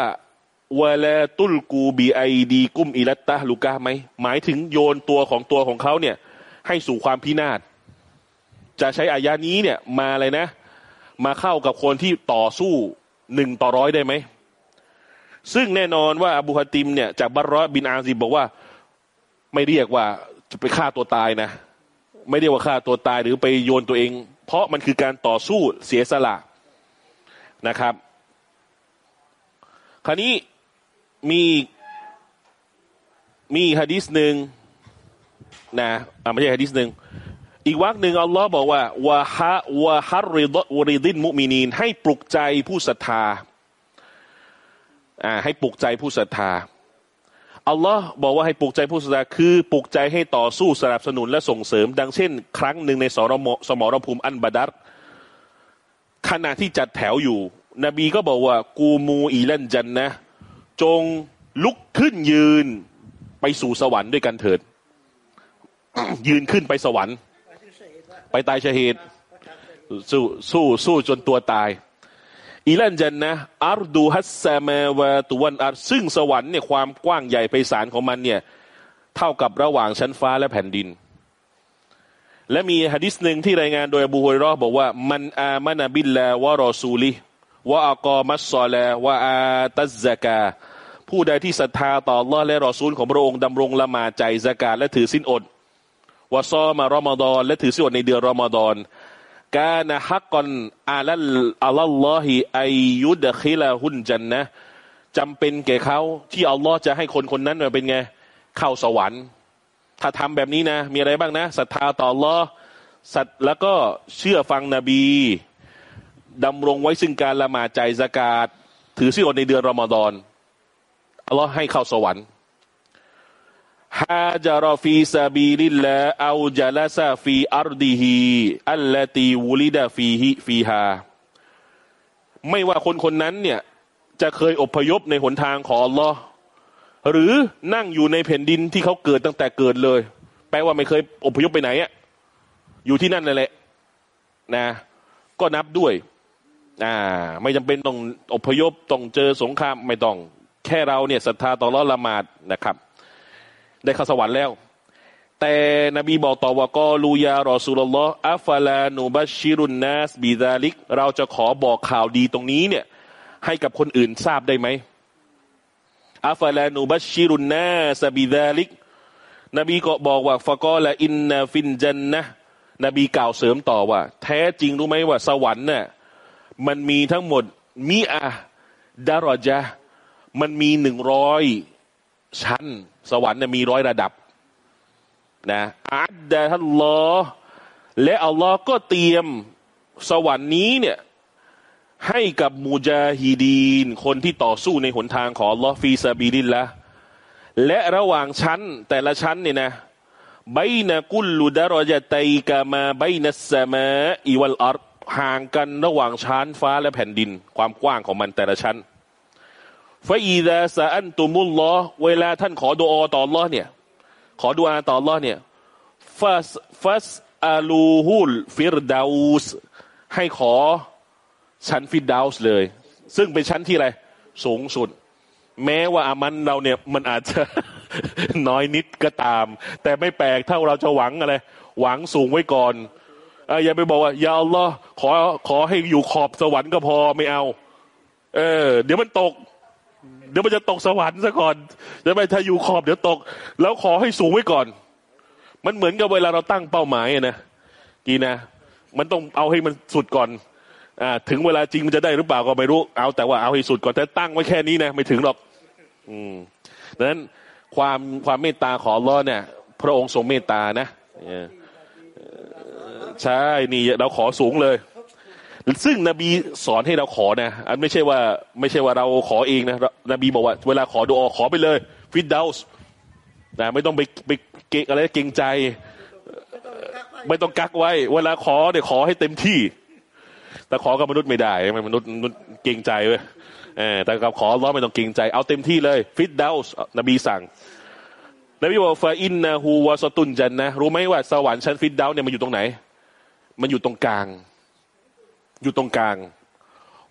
วะลาตุลกูบีไอดีกุมอิลัตตะลูกาไหมหมายถึงโยนตัวของตัวของเขาเนี่ย ให้สู่ความพินาศจะใช้อายานี้เนี่ย มาอะไรนะ มาเข้ากับคนที่ต่อสู้หนึ่งต่อร้อยได้ไหม ซึ่งแน่นอนว่าอบูฮาติมเนี่ย จากบารรอบินอาซิบบอกว่า ไม่เรียกว่าจะไปฆ่าตัวตายนะ ไม่เรียกว่าฆ่าตัวตายหรือไปโยนตัวเอง เพราะมันคือการต่อสู้เสียสละนะครับ คราวนี้ มีมีฮะดิษหนึ่งนะอ่าไม่ใช่ฮะดิษหนึ่งอีกวักหนึ่งอัลลอฮ์บอกว่าวะฮะวะฮัรริดวริดินมุมินีน ให้ปลุกใจผู้ศรัทธาอ่าให้ปลุกใจผู้ศรัทธาอัลลอฮ์บอกว่าให้ปลุกใจผู้ศรัทธาคือปลุกใจให้ต่อสู้สนับสนุนและส่งเสริม ดังเช่น ครั้งหนึ่งในสรมสมรภูมิอันบาดัรขณะที่จัดแถวอยู่ นบีก็บอกว่ากูมูอีลันจันนะ จงลุกขึ้นยืนไปสู่สวรรค์ด้วยกันเถิด ยืนขึ้นไปสวรรค์ ไปตายชาเหตุสู้สู้สู้จนตัวตายอีลันจันนะอาร์ดูฮัสซามาวะตุวันอาร์ซึ่งสวรรค์เนี่ยความกว้างใหญ่ไพศาลของมันเนี่ย เท่ากับระหว่างชั้นฟ้าและแผ่นดิน และมีฮะดิษหนึ่งที่รายงานโดยอบูฮุรรอบอกว่า มันอามานะบิลลาวะรอซูลิ วะอักอมัสซอลาวะอาตัซซกา ผู้ใดที่ศรัทธาต่อ Allah และรอซูลของพระองค์ดำรงละหมาดใจสกาดและถือสินอดวะซอมารอมฎอนและถือสินอดในเดือนรอมฎอนกานะฮักกอนอาลัลอัลลอฮิอายุดะคิลาหุนจันนะจำเป็นแก่เขาที่อัลลอฮ์จะให้คนคนนั้นเป็นไงเข้าสวรรค์ ถ้าทำแบบนี้นะ มีอะไรบ้างนะศรัทธาต่อ อัลลอฮ์ สัตแล้วก็เชื่อฟังนบี ดำรงไว้ซึ่งการละหมาดจ่ายซะกาตถือศีลอดในเดือนรอมฎอนอัลลอฮ์ให้เข้าสวรรค์هاجر في سبيل الله أو جلس في أرضه التي ولد فيه فيهاไม่ว่าคนคนนั้นเนี่ย จะเคยอพยพในหนทางของอัลลอฮ์หรือนั่งอยู่ในแผ่นดินที่เขาเกิดตั้งแต่เกิดเลย แปลว่าไม่เคยอพยพไปไหนอะอยู่ที่นั่นนั่นแหละนะ ก็นับด้วย อ่า ไม่จำเป็นต้องอพยพต้องเจอสงครามไม่ต้อง แค่เราเนี่ยศรัทธาต่อรอละหมาดนะครับ ได้เข้าสวรรค์แล้ว แต่นบีบอกต่อว่าก็ลูยารอสูลลออัฟลานูบัชชิรุนนัสบิดาลิก เราจะขอบอกข่าวดีตรงนี้เนี่ย ให้กับคนอื่นทราบได้ไหมأفلا نبشر الناس بذلك นบีก็บอกว่าفقال إن في الجنة นบีกล่าวเสริมต่อว่า แท้จริงรู้ไหมว่าสวรรค์เนี่ย มันมีทั้งหมดمائة درجة มันมีหนึ่งร้อยชั้น สวรรค์เนี่ยมีร้อยระดับนะأعدها الله และอัลลอฮ์ก็เตรียมสวรรค์นี้เนี่ยให้กับมุญาฮิดีน คนที่ต่อสู้ในหนทางของอัลลอฮ์في سبيل الله และระหว่างชั้นแต่ละชั้นเนี่ยนะبين كل درجتين كما بين السماء والأرض ห่างกันระหว่างชั้นฟ้าและแผ่นดิน ความกว้างของมันแต่ละชั้นفإذا سألتم الله เวลาท่านขอดุอาต่ออัลลอฮ์เนี่ย ขอดุอาต่ออัลลอฮ์เนี่ยฟัสฟัสอาลูฮุลฟิรดาอุสให้ขอชั้นฟิดดาวส์เลย ซึ่งเป็นชั้นที่อะไร สูงสุด แม้ว่าอามันเราเนี่ยมันอาจจะน้อยนิดก็ตาม แต่ไม่แปลกเท่าเราจะหวังอะไร หวังสูงไว้ก่อน อย่าไปบอกว่าอย่าอัลลอฮ์ขอขอให้อยู่ขอบสวรรค์ก็พอไม่เอา เออ เดี๋ยวมันตก เดี๋ยวมันจะตกสวรรค์ซะก่อนจะไปถ้าอยู่ขอบเดี๋ยวตก แล้วขอให้สูงไว้ก่อน มันเหมือนกับเวลาเราตั้งเป้าหมายนะกีนะ มันต้องเอาให้มันสุดก่อนอ่าถึงเวลาจริงมันจะได้หรือเปล่าก็ไม่รู้ เอาแต่ว่าเอาให้สุดก่อนแต่ตั้งไว้แค่นี้นะไม่ถึงหรอก อืมดังนั้นความความเมตตาของล้อเนี่ย พระองค์ทรงเมตตานะ ใช่นี่เราขอสูงเลย ซึ่งนบีสอนให้เราขอนะอันไม่ใช่ว่า ไม่ใช่ว่าเราขอเองนะนบีบอกว่า เวลาขอดุอาขอไปเลย فردوس นะไม่ต้องไปไปเกรงอะไรเกรงใจ ไม่ต้องกักไว้ เวลาขอเดี๋ยวขอให้เต็มที่ แต่ขอกับมนุษย์ไม่ได้มนุษย์มนุษย์เกรงใจเว้ยแต่กับอัลลอฮ์ไม่ต้องเกรงใจ เอาเต็มที่เลย فردوس นบีสั่งนบีบอกفإنه وسط الجنة รู้ไหมว่าสวรรค์ชั้นفردوس เนี่ยมันอยู่ตรงไหน มันอยู่ตรงกลาง อยู่ตรงกลาง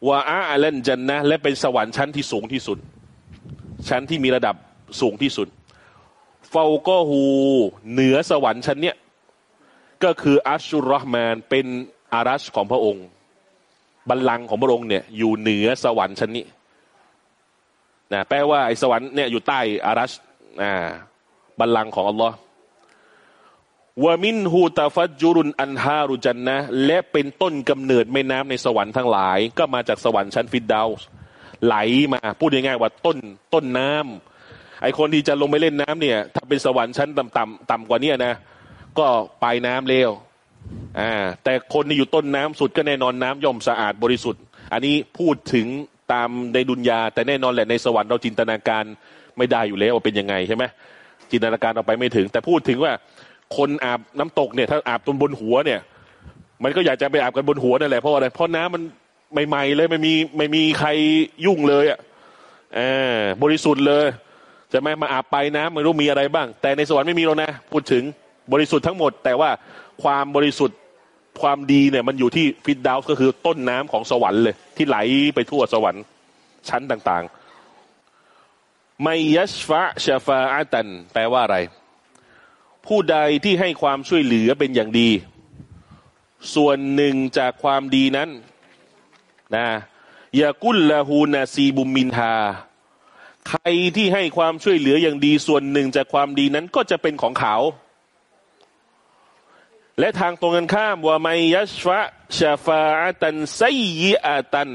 วาอาเลนจันนะและเป็นสวรรค์ชั้นที่สูงที่สุด ชั้นที่มีระดับสูงที่สุดเฟาก็ฮูเหนือสวรรค์ชั้นเนี้ยก็คืออัชชุรห์มานเป็นอารัชของพระองค์บัลลังก์ของพระองค์เนี่ยอยู่เหนือสวรรค์ชั้นนี้นะแปลว่าไอ้สวรรค์เนี่ยอยู่ใต้อารัชอ่าบัลลังก์ของอัลลอฮ์ วามินฮูตาฟัจุรุนอันฮารุจันนะและเป็นต้นกำเนิดแม่น้ำในสวรรค์ทั้งหลาย ก็มาจากสวรรค์ชั้นฟิดดาวไหลมาพูดง่ายๆว่าต้นต้นน้ำไอคนที่จะลงไปเล่นน้ำเนี่ย ถ้าเป็นสวรรค์ชั้นต่ำต่ำต่ำกว่านี้นะก็ไปน้ำเร็วอ่าแต่คนที่อยู่ต้นน้ำสุดก็แน่นอนน้ำย่อมสะอาดบริสุทธิ์ อันนี้พูดถึงตามในดุนยา แต่แน่นอนแหละในสวรรค์เราจินตนาการไม่ได้อยู่แล้วว่าเป็นยังไงใช่ไหมจินตนาการเราไปไม่ถึง แต่พูดถึงว่า คนอาบน้ำตกเนี่ยถ้าอาบตนบนหัวเนี่ย มันก็อยากจะไปอาบกันบนหัวนั่นแหละเพราะอะไรเพราะน้ำมันใหม่ๆเลยไม่มีไม่มีใครยุ่งเลยอะบริสุทธิ์เลยจะไม่มาอาบไปน้ำไม่รู้มีอะไรบ้าง แต่ในสวรรค์ไม่มีหรอกนะพูดถึงบริสุทธิ์ทั้งหมด แต่ว่าความบริสุทธิ์ความดีเนี่ยมันอยู่ที่ฟิดดาวก็คือต้นน้ำของสวรรค์เลย ที่ไหลไปทั่วสวรรค์ชั้นต่างๆไมยัชฟะชฟาอาตัน แปลว่าอะไร ผู้ใดที่ให้ความช่วยเหลือเป็นอย่างดี ส่วนหนึ่งจากความดีนั้นนะยากุลละฮูนาซีบุมมินทา ใครที่ให้ความช่วยเหลืออย่างดี ส่วนหนึ่งจากความดีนั้นก็จะเป็นของเขา และทางตรงกันข้ามว่าไมยัชฟะชาฟาตันไซยีอาตัน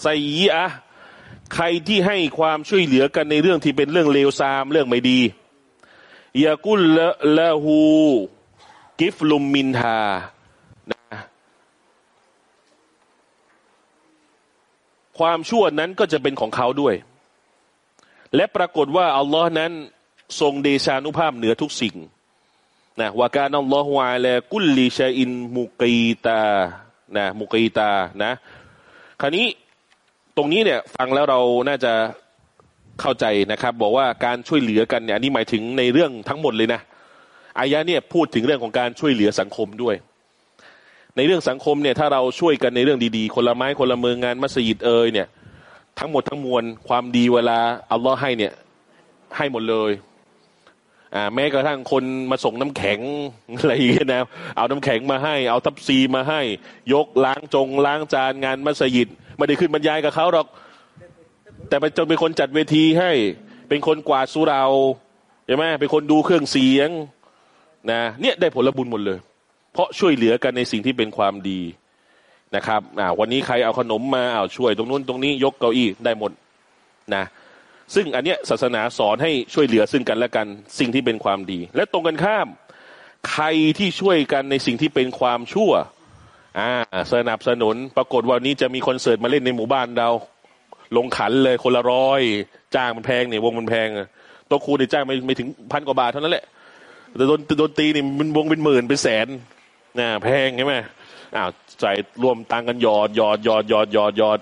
ไซยีอะใครที่ให้ความช่วยเหลือกันในเรื่องที่เป็นเรื่องเลวทรามเรื่องไม่ดี ยากุลละหูกิฟลุมมินทานะความชั่วนั้นก็จะเป็นของเขาด้วย และปรากฏว่า อัลลอฮ์นั้น ทรงเดชานุภาพเหนือทุกสิ่งนะว่าการอัลลอฮฺวาลกุลลิชัยอินมุกีตานะมุกีตานะ คราวนี้ตรงนี้เนี่ย ฟังแล้วเราน่าจะ เข้าใจนะครับ บอกว่าการช่วยเหลือกันเนี่ยอันนี้หมายถึงในเรื่องทั้งหมดเลยนะอายะเนี่ยพูดถึงเรื่องของการช่วยเหลือสังคมด้วย ในเรื่องสังคมเนี่ยถ้าเราช่วยกันในเรื่องดีๆ คนละไม้คนละมืองานมัสยิดเอยเนี่ย ทั้งหมดทั้งมวลความดีเวลาอัลลอฮ์ให้เนี่ยให้หมดเลยอ่าแม้กระทั่งคนมาส่งน้ำแข็งอะไรอย่างเงี้ยนะเอาน้ำแข็งมาให้ เอาทับซีมาให้ ยกล้างจงล้างจานงานมัสยิดไม่ได้ขึ้นบรรยายกับเขาหรอก แต่เป็นจนเป็นคนจัดเวทีให้ เป็นคนกวาดสุราใช่ไหมเป็นคนดูเครื่องเสียงนะเนี่ยได้ผลบุญหมดเลย เพราะช่วยเหลือกันในสิ่งที่เป็นความดีนะครับอ่าวันนี้ใครเอาขนมมาเอาช่วยตรงนู้นตรงนี้ยกเก้าอี้ได้หมดนะซึ่งอันเนี้ยศาสนาสอนให้ช่วยเหลือซึ่งกันและกันสิ่งที่เป็นความดี และตรงกันข้าม ใครที่ช่วยกันในสิ่งที่เป็นความชั่วอ่าสนับสนุนปรากฏวันนี้จะมีคอนเสิร์ตมาเล่นในหมู่บ้านเรา ลงขันเลยคนละร้อยจ้างมันแพงเนี่ยวงมันแพงตัวครูเนี่ยจ้างไม่ไม่ถึงพันกว่าบาทเท่านั้นแหละแต่โดนโดนตีนี่มันวงเป็นหมื่นเป็นแสนนะแพงใช่ไหมอ้าวใส่รวมตังกันหยอดหยอดหยอดหยอดหยอดหยอด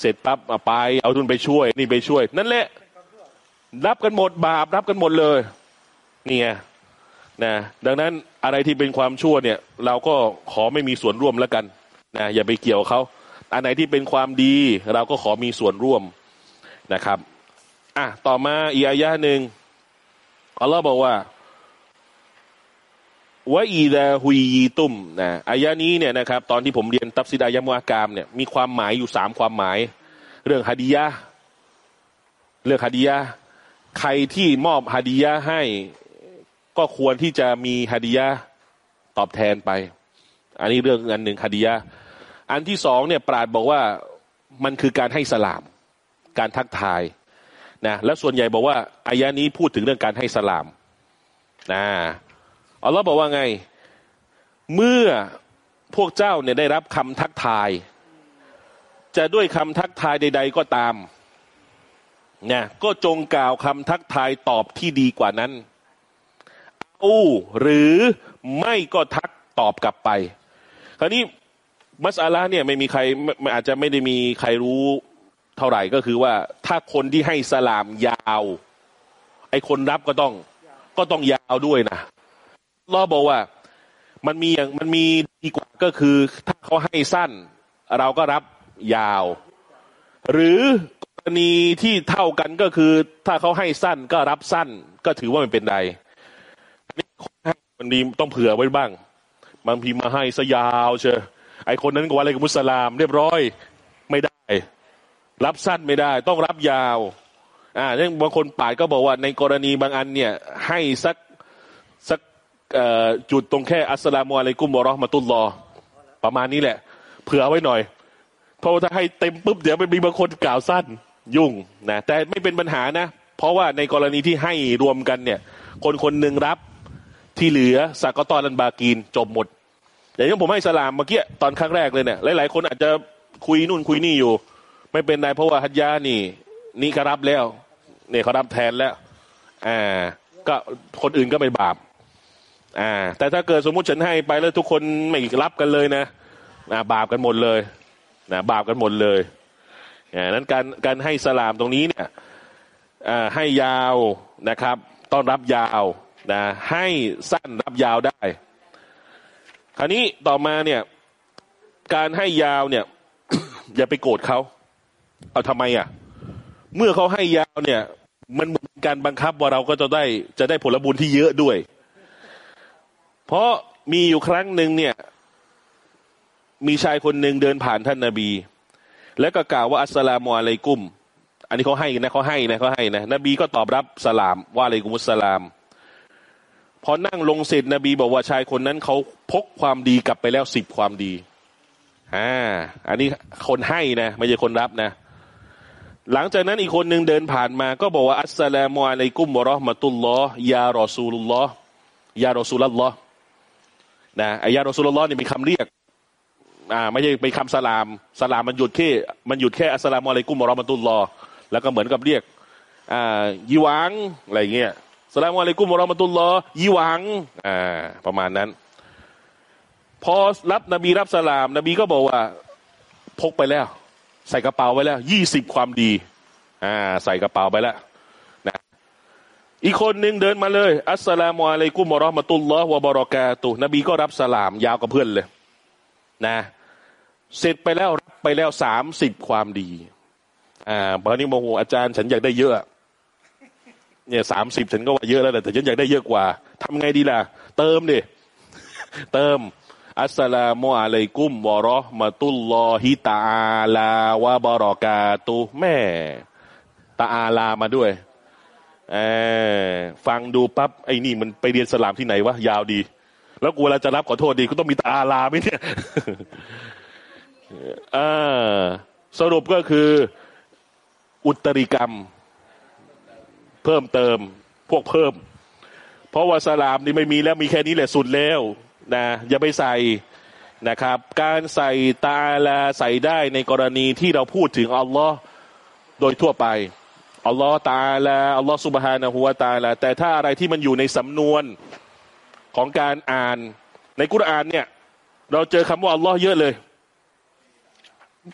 เสร็จปั๊บไป เอาทุนไปช่วย นี่ไปช่วย นั่นแหละ รับกันหมดบาปรับกันหมดเลยเนี่ไงนะดังนั้นอะไรที่เป็นความชั่วเนี่ย เราก็ขอไม่มีส่วนร่วมแล้วกันนะอย่าไปเกี่ยวเขา อันไหนที่เป็นความดี เราก็ขอมีส่วนร่วมนะครับอะต่อมาอีอายะหนึ่งอัลลอฮ์บอกว่าวะอีดาฮุยีตุมนะอายะนี้เนี่ยนะครับ ตอนที่ผมเรียนตัฟซิดายะมุอากามเนี่ยมีความหมายอยู่สามความหมาย เรื่องฮดียะเรื่องฮดียะใครที่มอบฮดียะให้ก็ควรที่จะมีฮดียะตอบแทนไป อันนี้เรื่องอันหนึ่งฮดียะ อันที่สองเนี่ยปราดบอกว่ามันคือการให้สลาม การทักทายนะและส่วนใหญ่บอกว่าอายะนี้พูดถึงเรื่องการให้สลามนะอัลลอฮ์บอกว่าไง เมื่อพวกเจ้าเนี่ยได้รับคำทักทาย จะด้วยคำทักทายใด ๆ ก็ตามนะก็จงกล่าวคำทักทายตอบที่ดีกว่านั้นอู้หรือไม่ก็ทักตอบกลับไป คราวนี้ มัสอาลาเนี่ยไม่มีใครไม่อาจจะไม่ได้มีใครรู้เท่าไหร่ก็คือว่าถ้าคนที่ให้สลามยาว ไอ้คนรับก็ต้องก็ต้องยาวด้วยนะรอบอกว่ามันมีอย่างมันมีดีกว่าก็คือ ถ้าเขาให้สั้น เราก็รับยาว หรือกรณีที่เท่ากันก็คือ ถ้าเขาให้สั้นก็รับสั้น ก็ถือว่ามันเป็นไรอันนี้มันดีต้องเผื่อไว้บ้างบางทีมาให้สยาวเชย ไอคนนั้นก็ว่าอะไรกับมุสลาม เรียบร้อยไม่ได้ รับสั้นไม่ได้ ต้องรับยาว อ่าเรื่องบางคนป่ายก็บอกว่าในกรณีบางอันเนี่ย ให้สักสักจุดตรงแค่อัสสลามุอะลัยกุมบอรอมาตุลลอประมาณนี้แหละ เผื่อไว้หน่อย เพราะว่าถ้าให้เต็มปุ๊บเดี๋ยวมันมีบางคนกล่าวสั้นยุ่งนะแต่ไม่เป็นปัญหานะ เพราะว่าในกรณีที่ให้รวมกันเนี่ย คนคนหนึ่งรับที่เหลือสักก็ตอนลันบากีนจบหมด อย่างที่ผมให้สลามเมื่อกี้ตอนครั้งแรกเลยเนี่ยหลาย ๆ คนอาจจะคุยนู่นคุยนี่อยู่ ไม่เป็นไรเพราะว่าฮัจญานี่ นี่เขารับแล้วเนี่ยเขารับแทนแล้วอ่าก็คนอื่นก็ไม่บาปอ่า แต่ถ้าเกิดสมมุติฉันให้ไปแล้วทุกคนไม่รับกันเลยนะนะบาปกันหมดเลยนะบาปกันหมดเลยอ่านั้นการการให้สลามตรงนี้เนี่ยอ่าให้ยาวนะครับ ต้อนรับยาวนะให้สั้นรับยาวได้ คราวนี้ต่อมาเนี่ย การให้ยาวเนี่ย อย่าไปโกรธเขาเอาทำไมอะ เมื่อเขาให้ยาวเนี่ย มันเหมือนการบังคับว่าเราก็จะได้จะได้ผลบุญที่เยอะด้วย เพราะมีอยู่ครั้งหนึ่งเนี่ย มีชายคนหนึ่งเดินผ่านท่านนาบี แล้วก็กล่าวว่าอัสสลามุอะลัยกุม อันนี้เขาให้นะเขาให้นะเขาให้นะนบีก็ตอบรับสลาม ว่าอะลัยกุมุสสลาม พอนั่งลงเสร็จนบีบอกว่าชายคนนั้นเขาพกความดีกลับไปแล้วสิบความดีอ่าอันนี้คนให้นะไม่ใช่คนรับนะ หลังจากนั้นอีกคนหนึ่งเดินผ่านมา ก็บอกว่าอัสสลามุอะลัยกุมวะราะห์มะตุลลอฮ์ยารอซูลุลลอฮ์ยารอซูลัลลอฮ์นะอายารอซูลุลลอฮ์นี่เป็นคำเรียกอ่าไม่ใช่เป็นคำสลาม สลามมันหยุดแค่มันหยุดแค่อัสสลามุอะลัยกุมวะราะห์มะตุลลอฮ์แล้วก็เหมือนกับเรียกอ่ายีหวังอะไรเงี้ย สลามุอะลัยกุมวะเราะห์มะตุลลอฮ์ยีหวังอ่าประมาณนั้น พอรับนบีรับสลาม นบีก็บอกว่า พกไปแล้ว ใส่กระเป๋าไว้แล้วยี่สิบความดี อ่า ใส่กระเป๋าไปแล้วนะอีกคนหนึ่งเดินมาเลย อัสสลามุอะลัยกุมวะเราะห์มะตุลลอฮ์วะบารอกาตุนบีก็รับสลาม ยาวกับเพื่อนเลย นะ เสร็จไปแล้วรับไปแล้วสามสิบความดี อ่าบางนี้โมโหอาจารย์ฉันอยากได้เยอะ เนี่ยสามสิบฉันก็ว่าเยอะแล้วแต่ฉันอยากได้เยอะกว่าทำไงดีล่ะ เติมดิเติม อัสสลามุอะลัยกุมวะราะห์มะตุลลอฮิตะอาลาวะบารอกาตุแม่ตะอาลามาด้วยอฟังดูปั๊บไอ้นี่มันไปเรียนสลามที่ไหนวะยาวดี แล้วกูเวลาจะรับขอโทษดีก็ต้องมีตะอาลาไหมเนี่ยอ่าสรุปก็คืออุตริกรรม เพิ่มเติมพวกเพิ่ม เพราะว่าสลามนี่ไม่มีแล้วมีแค่นี้แหละสุดแล้วนะอย่าไปใส่นะครับ การใส่ตาลาใส่ได้ในกรณีที่เราพูดถึงอัลลอฮ์โดยทั่วไปอัลลอฮ์ตาลาอัลลอฮ์สุบฮานะฮูวาตาลาแต่ถ้าอะไรที่มันอยู่ในสำนวนของการอ่านในกุรานเนี่ย เราเจอคำว่าอัลลอฮ์เยอะเลย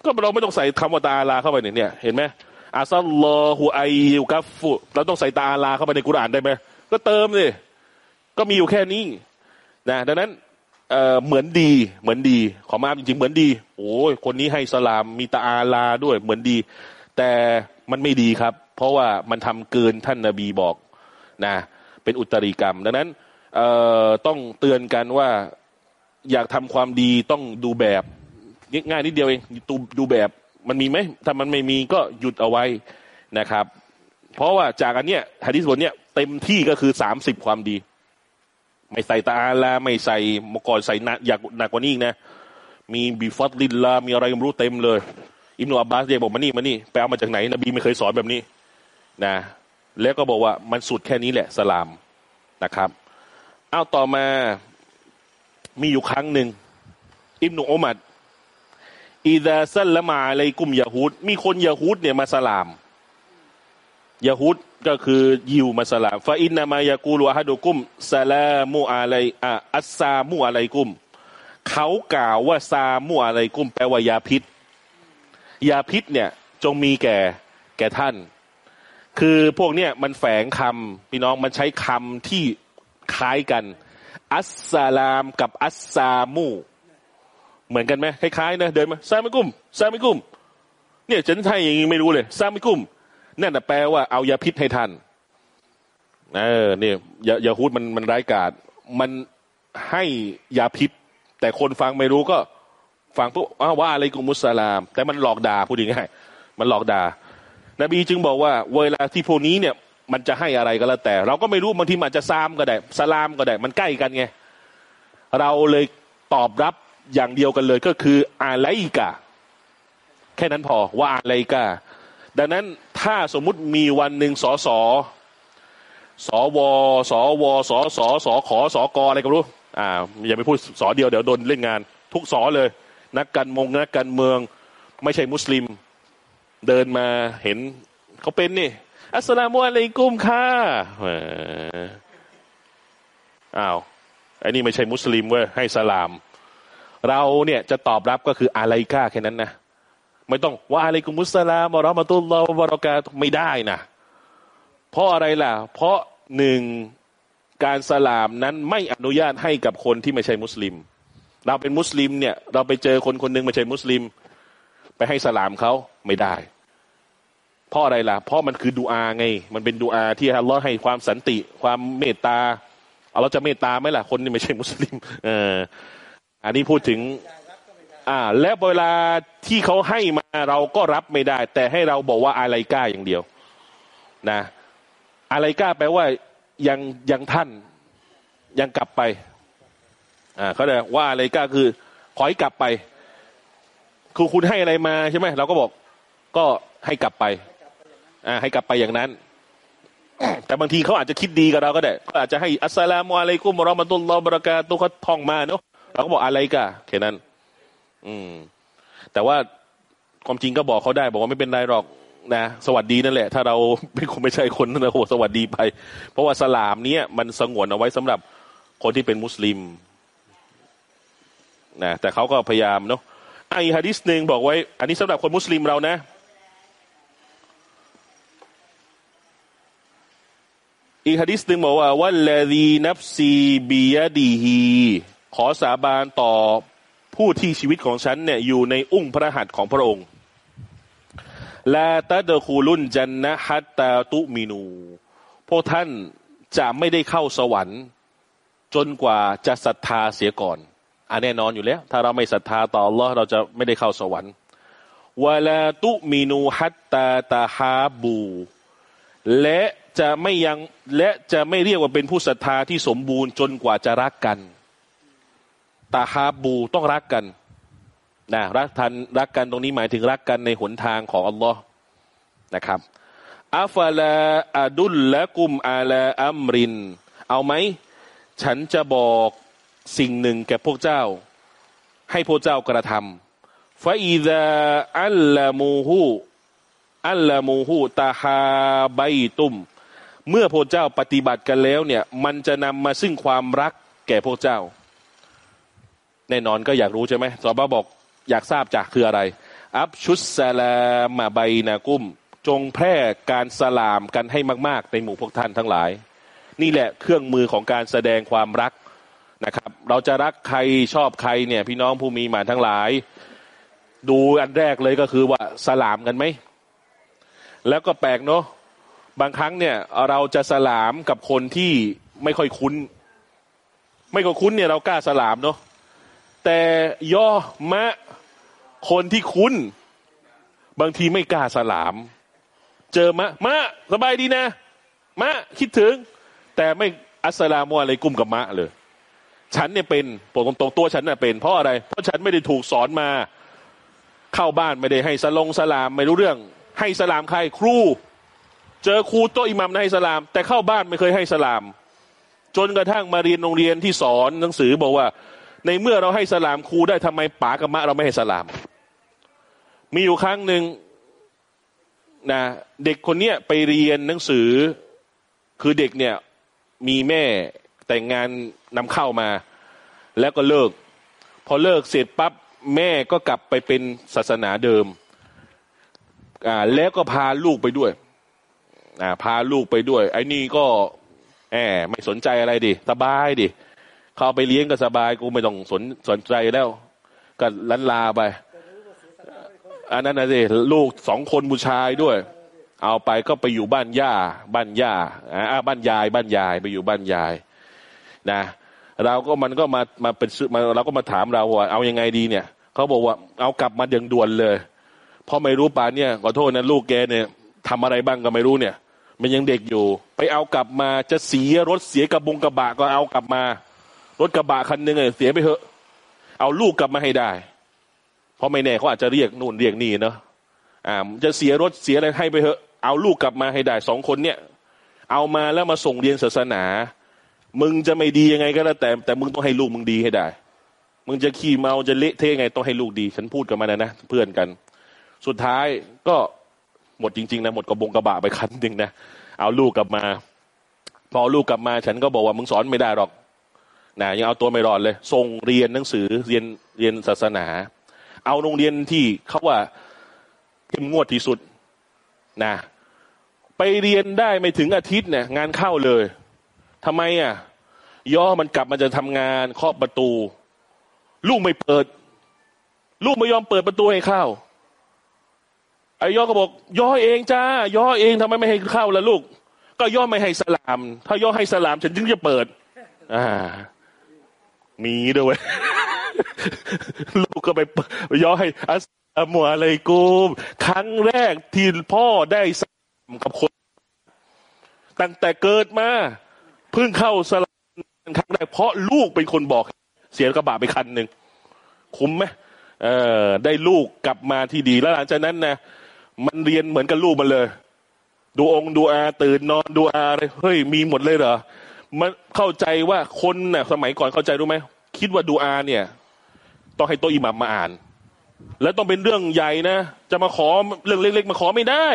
ก็เราไม่ต้องใส่คำว่าตาลาเข้าไปเนี่ยเห็นไหม อาซัลลอฮุไอยูกัฟฟุเราต้องใส่ตาลาเข้าไปในกุรอานได้ไหมก็เติมเลยก็มีอยู่แค่นี้นะดังนั้นเอ่อเหมือนดีเหมือนดี ขอมาจริงๆเหมือนดี โอ้ยคนนี้ให้สลามมีตาอาลาด้วยเหมือนดี แต่มันไม่ดีครับ เพราะว่ามันทำเกินท่านนาบีบอกนะเป็นอุตริกรรม ดังนั้นเอ่อต้องเตือนกันว่าอยากทำความดีต้องดูแบบง่ายนิดเดียวเองดูดูแบบ มันมีไหมถ้ามันไม่มีก็หยุดเอาไว้นะครับ เพราะว่าจากอันเนี้ยฮะดิษบทเนี้ยเต็มที่ก็คือสามสิบความดี ไม่ใส่ตาอลาไม่ใส่มก่อนใส่หนักอยากหนักกว่านี้นะ มีบีฟัตลินลา มีอะไรไม่รู้เต็มเลย อิมนุอับบาสเรียกบอกมานี่มานี่ไปเอามาจากไหนนบีไม่เคยสอนแบบนี้นะ แล้วก็บอกว่ามันสุดแค่นี้แหละสลามนะครับเอาต่อมามีอยู่ครั้งหนึ่งอิมนุอุมัด อิดาซัลละมาอะไรกุมยาฮูดมีคนยาฮูดเนี่ยมาสลามยาฮูดก็คือยิวมาสลามฟาอินนามายากูลอะฮัดุกุมซาลามูอะไลอะอัสซามูอะไลกุม เขากล่าวว่าซามูอะไลกุม แปลว่ายาพิษ ยาพิษเนี่ยจงมีแก่แก่ท่าน คือพวกเนี้ยมันแฝงคำพี่น้องมันใช้คำที่คล้ายกัน อัสสลามกับอัสซามู เหมือนกันไหมคล้ายๆนะเดินมาซามิกุมซามิกุม เนี่ยฉันไทยอย่างงี้ไม่รู้เลยซามิกุมนั่นแปลว่าเอายาพิษให้ท่านเออเนี่ยยายาฮูดมันมันร้ายกาจมันให้ยาพิษ แต่คนฟังไม่รู้ก็ ฟังปุ๊บว่าอะไรกุมุสลาม แต่มันหลอกด่าพูดง่ายมันหลอกด่า นบีจึงบอกว่า เวลาที่พวกนี้เนี่ยมันจะให้อะไรก็แล้วแต่ เราก็ไม่รู้บางทีมันจะซามก็ได้สลามก็ได้ มันใกล้กันไง เราเลยตอบรับ อย่างเดียวกันเลยก็คืออาไลกาแค่นั้นพอว่าอาไลกาดังนั้นถ้าสมมุติมีวันหนึ่งสอสอสอวสอวสอสอสอขอสอกออะไรก็รู้ อ่า อย่าไปพูดสอเดียวเดี๋ยวโดนเล่นงาน ทุกสอเลย นักการมงนักการเมือง ไม่ใช่มุสลิม เดินมาเห็นเขาเป็นนี่ อัสสลามุอะลัยกุมค่ะอ้าวไอ้นี่ไม่ใช่มุสลิมเว้ยให้สลาม เราเนี่ยจะตอบรับก็คืออะไรก้าแค่นั้นนะไม่ต้องว่าอะไรกุมุสลามรอมาตุลลอฮวรากาไม่ได้นะเพราะอะไรล่ะ เพราะหนึ่งการสลามนั้นไม่อนุญาตให้กับคนที่ไม่ใช่มุสลิม เราเป็นมุสลิมเนี่ย เราไปเจอคนคนหนึ่งไม่ใช่มุสลิม ไปให้สลามเขาไม่ได้ เพราะอะไรล่ะ เพราะมันคือดูอาไง มันเป็นดูอาที่อัลลอฮ์ให้ความสันติ ความเมตตาเราจะเมตตาไหมล่ะคนที่ไม่ใช่มุสลิม เออ อันนี้พูดถึง อ่า และเวลาที่เขาให้มาเราก็รับไม่ได้ แต่ให้เราบอกว่าอะไรกล้าอย่างเดียว นะ อะไรกล้าแปลว่ายังยังท่านยังกลับไป อ่าเขาเรียกว่าอะไรกล้าคือ ขอให้กลับไป คือคุณให้อะไรมาใช่ไหมเราก็บอก ก็ให้กลับไป อ่า ให้กลับไปอย่างนั้นแต่บางทีเขาอาจจะคิดดีกับเราก็ได้ก็อาจจะให้อัสสลามุอะลัยกุมรอมะตุลลอฮ์บรากาตุเขาท่องมาเนาะ เราก็บอกอะไรกะแค่นั้น อืม แต่ว่าความจริงก็บอกเขาได้ บอกว่าไม่เป็นไรหรอกนะสวัสดีนั่นแหละ ถ้าเราเป็นคนไม่ใช่คนนะโหสวัสดีไป เพราะว่าสลามเนี้ยมันสงวนเอาไว้สำหรับคนที่เป็นมุสลิมนะแต่เขาก็พยายามเนาะไอฮะดิษหนึ่งบอกไว้ อันนี้สำหรับคนมุสลิมเรานะอีกฮะดิษหนึ่งบอกว่าวัลลดีนับซีบียดีฮี ขอสาบานต่อผู้ที่ชีวิตของฉันเนี่ยอยู่ในอุ้งพระหัตถ์ของพระองค์ลาตาเดคูลุนจันนะฮัตตาตุมินู พวกท่านจะไม่ได้เข้าสวรรค์ จนกว่าจะศรัทธาเสียก่อนอ่าแน่นอนอยู่แล้ว ถ้าเราไม่ศรัทธาต่อ Allah เราจะไม่ได้เข้าสวรรค์วลาตุมินูฮัตตาตาฮาบู และจะไม่ยังและจะไม่เรียกว่าเป็นผู้ศรัทธาที่สมบูรณ์จนกว่าจะรักกัน ตาฮาบูต้องรักกันนะรักทันรักกันตรงนี้หมายถึงรักกันในหนทางของอัลลอฮ์นะครับอัฟลาอดุลและกุมอาลาอัมริน เอาไหม ฉันจะบอกสิ่งหนึ่งแก่พวกเจ้า ให้พวกเจ้ากระทำฟาอิดะอัลลามูฮูอัลลามูฮูตาฮาไบตุม เมื่อพวกเจ้าปฏิบัติกันแล้วเนี่ย มันจะนำมาซึ่งความรักแก่พวกเจ้า แน่นอนก็อยากรู้ใช่ไหมซอบ้าบอกอยากทราบจากคืออะไร อับชุสซาลามาไบนากุ้ม จงแพร่การสลามกันให้มาก ๆ ในหมู่พวกท่านทั้งหลาย นี่แหละเครื่องมือของการแสดงความรักนะครับ เราจะรักใครชอบใครเนี่ยพี่น้องผู้มีหมาทั้งหลาย ดูอันแรกเลยก็คือว่าสลามกันไหม แล้วก็แปลกเนาะบางครั้งเนี่ยเราจะสลามกับคนที่ไม่ค่อยคุ้น ไม่ค่อยคุ้นเนี่ยเรากล้าสลามเนาะ แต่ย่อมะคนที่คุ้น บางทีไม่กล้าสลาม เจอมะ มะ สบายดีนะ มะ คิดถึง แต่ไม่อัสลามุอะลัยกุมกับมะเลย ฉันเนี่ยเป็นบอกตรงๆตัวฉันน่ะเป็น เพราะอะไร เพราะฉันไม่ได้ถูกสอนมา เข้าบ้านไม่ได้ให้สลงสลามไม่รู้เรื่อง ให้สลามใครครู เจอครูโตอิหมัมให้สลาม แต่เข้าบ้านไม่เคยให้สลาม จนกระทั่งมาเรียนโรงเรียนที่สอนหนังสือบอกว่า ในเมื่อเราให้สลามครูได้ทำไมป๋ากับมะเราไม่ให้สลาม มีอยู่ครั้งหนึ่งนะเด็กคนเนี้ยไปเรียนหนังสือ คือเด็กเนี่ยมีแม่แต่งงานนำเข้ามา แล้วก็เลิก พอเลิกเสร็จปั๊บแม่ก็กลับไปเป็นศาสนาเดิมอ่าแล้วก็พาลูกไปด้วยอ่าพาลูกไปด้วย ไอ้นี่ก็แอบไม่สนใจอะไรดิสบายดิ เขาไปเลี้ยงก็สบาย กูไม่ต้องสนสนใจแล้ว ก็ลันลาไปอันนั้นนะสิลูกสองคนผู้ชายด้วย เอาไปก็ไปอยู่บ้านย่า บ้านย่าอ่าบ้านยาย บ้านยายไปอยู่บ้านยาย นะ เราก็มันก็มามาเป็นมาเราก็มาถามเราว่า เอายังไงดีเนี่ยเขาบอกว่าเอากลับมาเดืองด่วนเลยเพราะไม่รู้ป่านเนี่ยขอโทษนะลูกแกเนี่ยทำอะไรบ้างก็ไม่รู้เนี่ย มันยังเด็กอยู่ ไปเอากลับมาจะเสียรถเสียกระบงกระบะก็เอากลับมา รถกระบะคันหนึ่งเสียไปเถอะ เอาลูกกลับมาให้ได้ เพราะไม่แน่เขาอาจจะเรียกนู่นเรียกนี่เนาะอ่าจะเสียรถเสียอะไรให้ไปเถอะ เอาลูกกลับมาให้ได้สองคนเนี่ย เอามาแล้วมาส่งเรียนศาสนา มึงจะไม่ดียังไงก็แล้วแต่ แต่มึงต้องให้ลูกมึงดีให้ได้ มึงจะขี่เมาจะเละเทะไงต้องให้ลูกดี ฉันพูดกับมันนะนะเพื่อนกัน สุดท้ายก็หมดจริงๆนะหมดกระบงกระบะไปคันหนึ่งนะเอาลูกกลับมา พอลูกกลับมา ฉันก็บอกว่ามึงสอนไม่ได้หรอก นะยังเอาตัวไม่รอดเลยส่งเรียนหนังสือเรียนเรียนศาสนา เอาโรงเรียนที่เขาว่าเข้มงวดที่สุดนะไปเรียนได้ไม่ถึงอาทิตย์เนี่ยงานเข้าเลยทำไมอะย่อมันกลับมาจะทำงานเคาะประตู ลูกไม่เปิด ลูกไม่ยอมเปิดประตูให้เข้าไอ้ย่อก็บอก ย่อเองจ้าย่อเองทำไมไม่ให้เข้าล่ะลูก ก็ย่อไม่ให้สลาม ถ้าย่อให้สลามฉันจึงจะเปิด อ่า มีด้วยลูกก็ไปย่อให้อัสลามุอะลัยกุมครั้งแรกที่พ่อได้สลามกับคน ตั้งแต่เกิดมาเพิ่งเข้าสลามครั้งแรกเพราะลูกเป็นคนบอก เสียกระบะไปคันหนึ่งคุ้มไหมเออได้ลูกกลับมาที่ดีแล้วหลังจากนั้นนะมันเรียนเหมือนกับลูกมันเลย ดูองค์ดูอาตื่นนอนดูอาเลยเฮ้ยมีหมดเลยเหรอ มันเข้าใจว่าคนนะ่ะสมัยก่อนเข้าใจรู้ไหมคิดว่าดูอาเนี่ย ต้องให้โตอิหมัมมาอ่าน แล้วต้องเป็นเรื่องใหญ่นะจะมาขอเรื่องเล็ก ๆ มาขอไม่ได้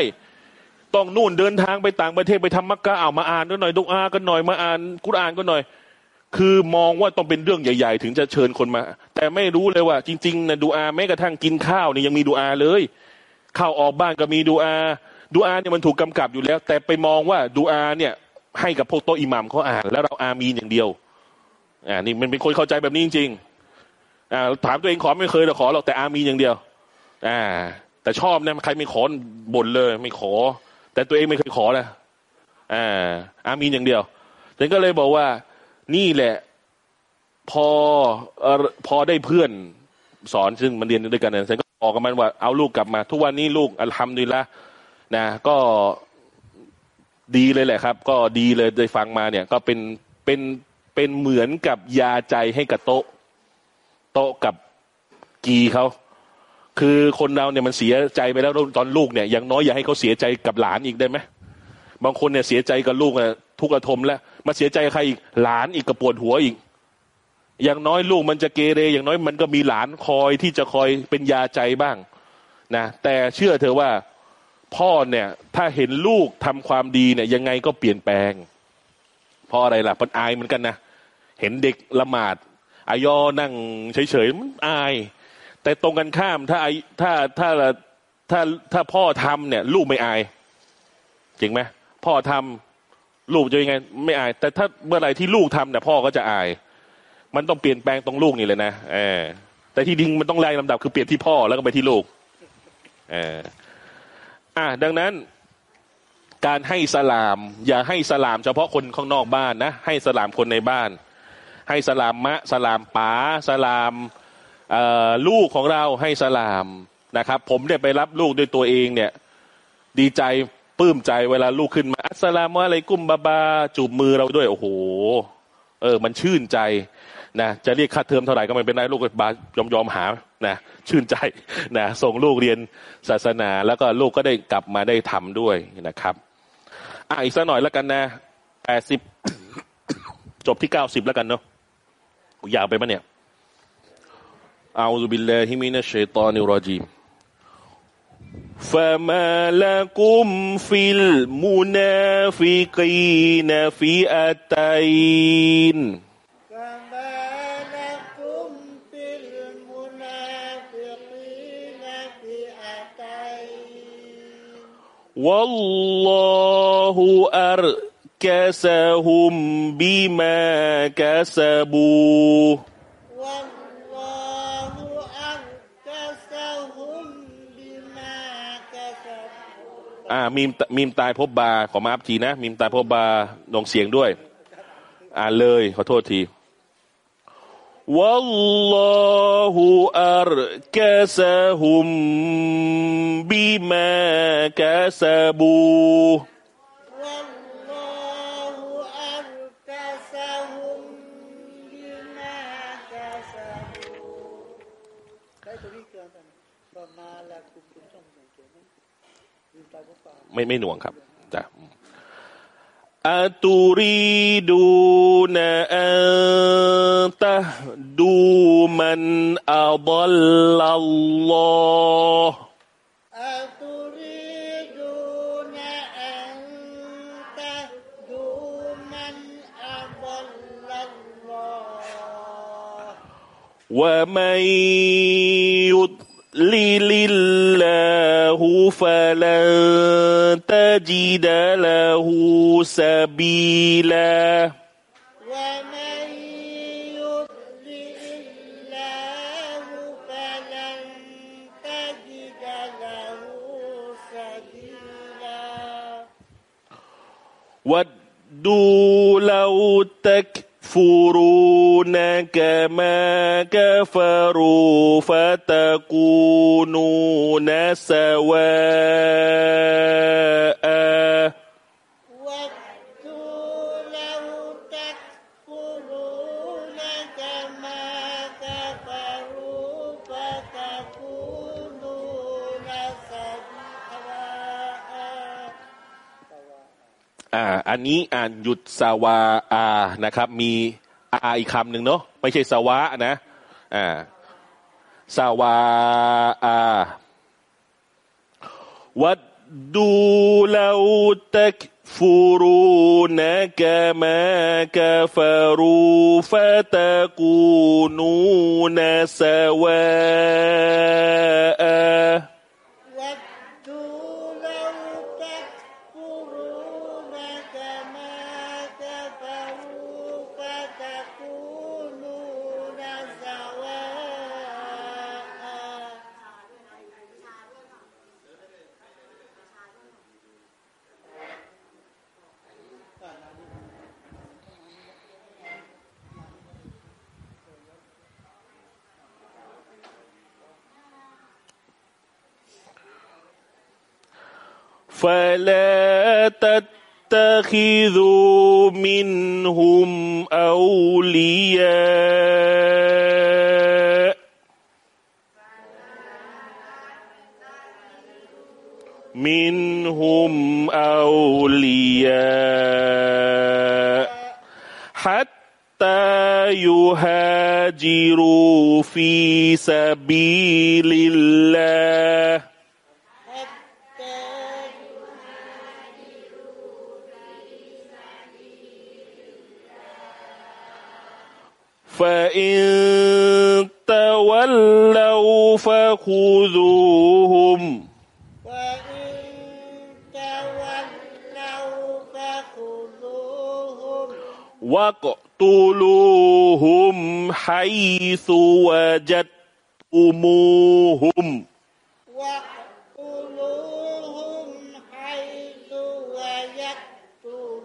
ต้องนู่นเดินทางไปต่างประเทศไปทำมักกะเอามาอ่านกันหน่อยดูอากันหน่อยมาอ่านกุรอานกันหน่อย คือมองว่าต้องเป็นเรื่องใหญ่ ๆ ถึงจะเชิญคนมา แต่ไม่รู้เลยว่า จริงๆนะดูอาแม้กระทั่งกินข้าวนี่ยังมีดูอาเลยข้าวออกบ้านก็มีดูอาดูอาเนี่ยมันถูกกำกับอยู่แล้ว แต่ไปมองว่าดูอาเนี่ย ให้กับพวกโตอิหมัมเขาอ่าน แล้วเราอามีนอย่างเดียวอ่านี่มันเป็นคนเข้าใจแบบนี้จริงๆอ่าถามตัวเองขอไม่เคยหรอกขอหรอกแต่อามีนอย่างเดียวอ่าแต่ชอบนะใครไม่ขอบ่นเลยไม่ขอ แต่ตัวเองไม่เคยขอเลยอ่าอามีนอย่างเดียวฉันก็เลยบอกว่านี่แหละพอพอได้เพื่อนสอนซึ่งมันเรียนด้วยกันเนี่ยฉันก็บอกกับมันว่าเอาลูกกลับมา ทุกวันนี้ลูกอัลฮัมดุลิละนะก็ ดีเลยแหละครับ ก็ดีเลยได้ฟังมาเนี่ย ก็เป็นเป็นเป็นเหมือนกับยาใจให้กับโต๊ะ โต๊ะกับกีเขาคือคนเราเนี่ยมันเสียใจไปแล้วตอนลูกเนี่ยอย่างน้อยอย่าให้เขาเสียใจกับหลานอีกได้ไหมบางคนเนี่ยเสียใจกับลูกอะทุกข์ระทมแล้วมาเสียใจใครอีกหลานอีกกระปวดหัวอีก อย่างน้อยลูกมันจะเกเรอย่างน้อยมันก็มีหลานคอยที่จะคอยเป็นยาใจบ้างนะแต่เชื่อเธอว่า พ่อเนี่ย ถ้าเห็นลูกทำความดีเนี่ยยังไงก็เปลี่ยนแปลงเพราะอะไรล่ะมันอายเหมือนกันนะเห็นเด็กละหมาดอายอนั่งเฉยๆมันอาย แต่ตรงกันข้ามถ้าถ้าถ้าถ้าถ้าพ่อทำเนี่ย ลูกไม่อายจริงไหมพ่อทำลูกจะยังไง ไม่อาย แต่ถ้าเมื่อไหร่ที่ลูกทำเนี่ยพ่อก็จะอาย มันต้องเปลี่ยนแปลงตรงลูกนี่เลยนะเออแต่ที่ดิงมันต้องไล่ลำดับคือเปลี่ยนที่พ่อแล้วก็ไปที่ลูกเออ อะดังนั้นการให้สลาม อย่าให้สลามเฉพาะคนข้างนอกบ้านนะ ให้สลามคนในบ้าน ให้สลามมะสลามป๋าสลามลูกของเราให้สลามนะครับ ผมเนี่ยไปรับลูกด้วยตัวเองเนี่ย ดีใจปลื้มใจเวลาลูกขึ้นมา อัสลามอะไรกุ้มบาบาจูบมือเราด้วยโอ้โห เออ มันชื่นใจนะจะเรียกค่าเทอมเท่าไหร่ก็ไม่เป็นไรลูกบายอมยอมหา นะชื่นใจนะส่งลูกเรียนศาสนา แล้วก็ลูกก็ได้กลับมาได้ทำด้วยนะครับอ่ะอีกสักหน่อยแล้วกันนะแปดสิบจบที่เก้าสิบแล้วกันเนาะยาวไปปะเนี่ย أعوذ بالله من الشيطان الرجيم فما لكم في المنافقين فئتين والله أركسهم بما كسبوا والله أركسهم بما كسبوا อ่ามีมมีมตายพบบาขอมาอัพทีนะ มีมตายพบบาลงเสียงด้วย อ่านเลย ขอโทษที والله أركسهم بما كسبوا والله أركسهم بما كسبوا ได้ตัวนี้เกินกันประมาณละคุณคุณช่องไหนเกี่ยวไหมลืมตาก็ฟัง ไม่ไม่หน่วงครับ أتريدون أن تهدوا من أضل الله أتريدون أن تهدوا من أضل الله ومن يطع يضلل الله فلن تجد له سبيلا. ومن يضلل الله فلن تجد له سبيلا. ودوا لو تكفرون كما كفروا فتكونون سواء อ่า อันนี้อ่านหยุดสวาอานะครับ มีอาอีกคำหนึ่งเนาะไม่ใช่สาวะนะ อ่าสวาอาวัดดูลาตักฟูรูนกมากฟารูฟะตะกูนูนสวาอา فلا تتخذوا منهم أولياء. منهم أولياء. حتى يهاجروا في سبيل الله. فخذوهم وإن تولوا فخذوهم واقتلوهم حيث وجدتموهم واقتلوهم حيث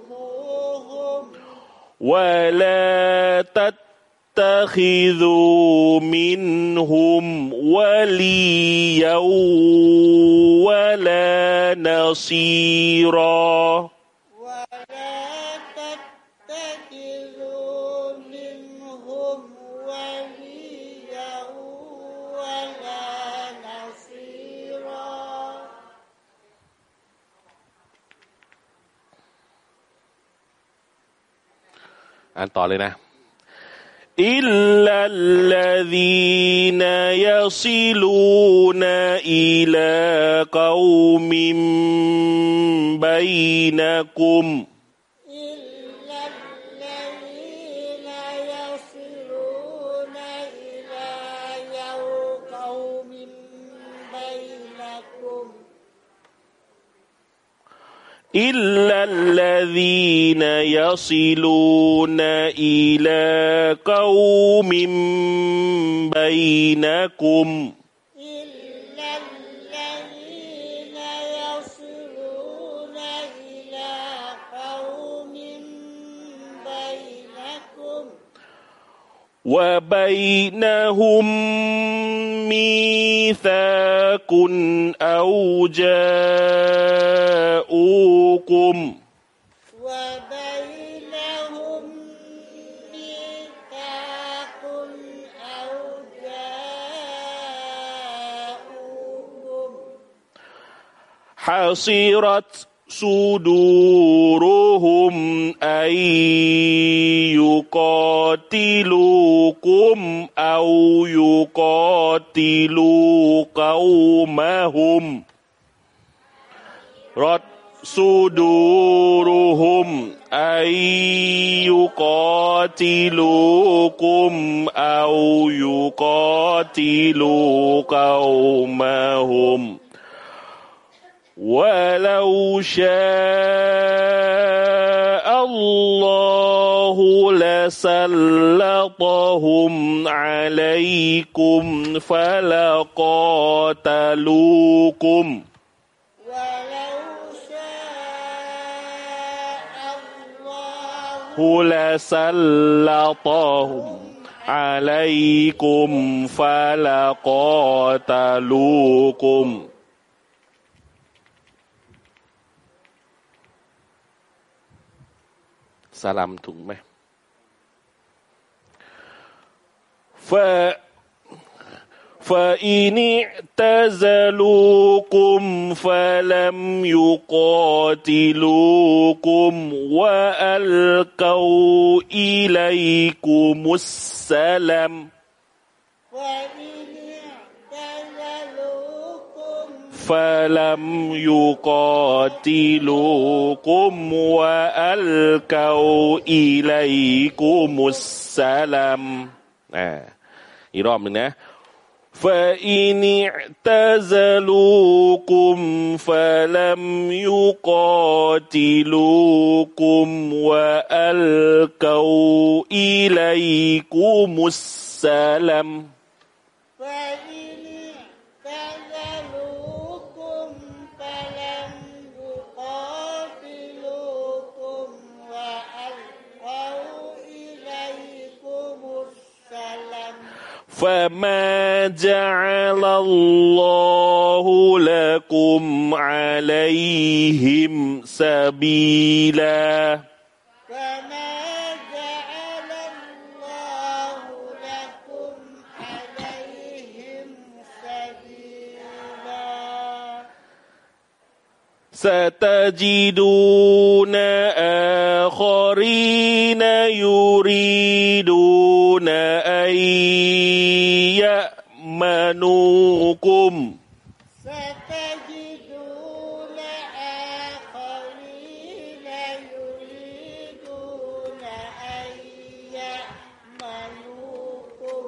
وجدتموهم ولا تتخذوا منهم وليا ولا نصيرا ولا تتخذوا منهم وليا ولا نصيرا อ่านต่อเลยนะ อิลลัลลดี الذين يصلون إلى قوم بينكم. إلا الذين يصلون إلى قوم بينكم. وبينهم ميثاق أو جاءوكم. حصرت صدورهم أن يقاتلوكم أو يقاتلوا قومهم رد صدورهم أن يقاتلوكم أو يقاتلوا قومهم ولو شاء الله لسلطهم عليكم فلقاتلوكم لسلطهم عليكم فلقاتلوكم สลัมถูกไหม ف فإن اعتزلوكم فلم يقاتلوكم وألقوا إليكم السلم وإن فلم يقاتلوكم وألقوا إليكم السلام อ่าอีกรอบหนึ่งนะ فإن اعتزلوكم فلم يقاتلوكم وألقوا إليكم السلام فإن فما جعل الله لكم عليهم سبيلا فما جعل الله لكم عليهم سبيلا ستجدون آخرين يريدون أن يأمنوكم ستجدون آخرين يريدون أن يأمنوكم.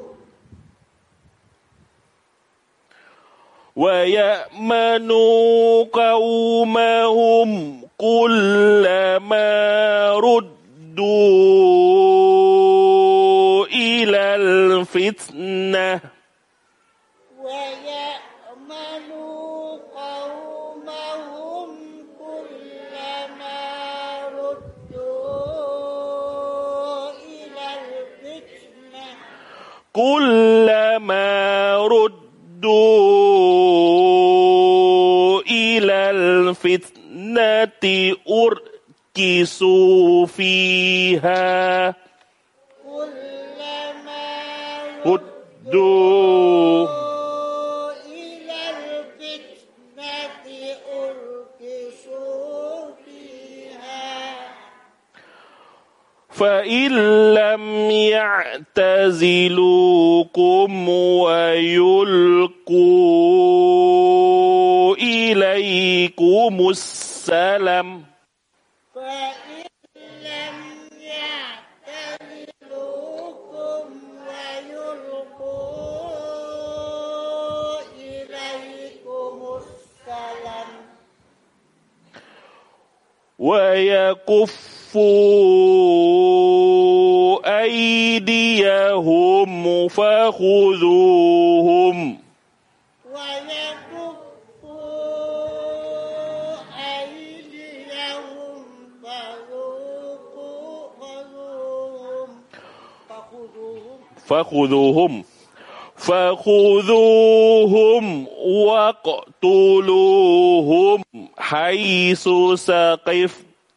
ويأمنوا قومهم كلما ردوا إلى الفتنة كلما ردوا إلى الفتنة أركسوا فيها. كلما ردوا فإن لم يعتزلوكم ويلقوا إليكم السلام فإن لم يعتزلوكم ويلقوا إليكم السلام كفوا أيديهم فخذوهم فخذوهم فخذوهم واقتلوهم حيث سقف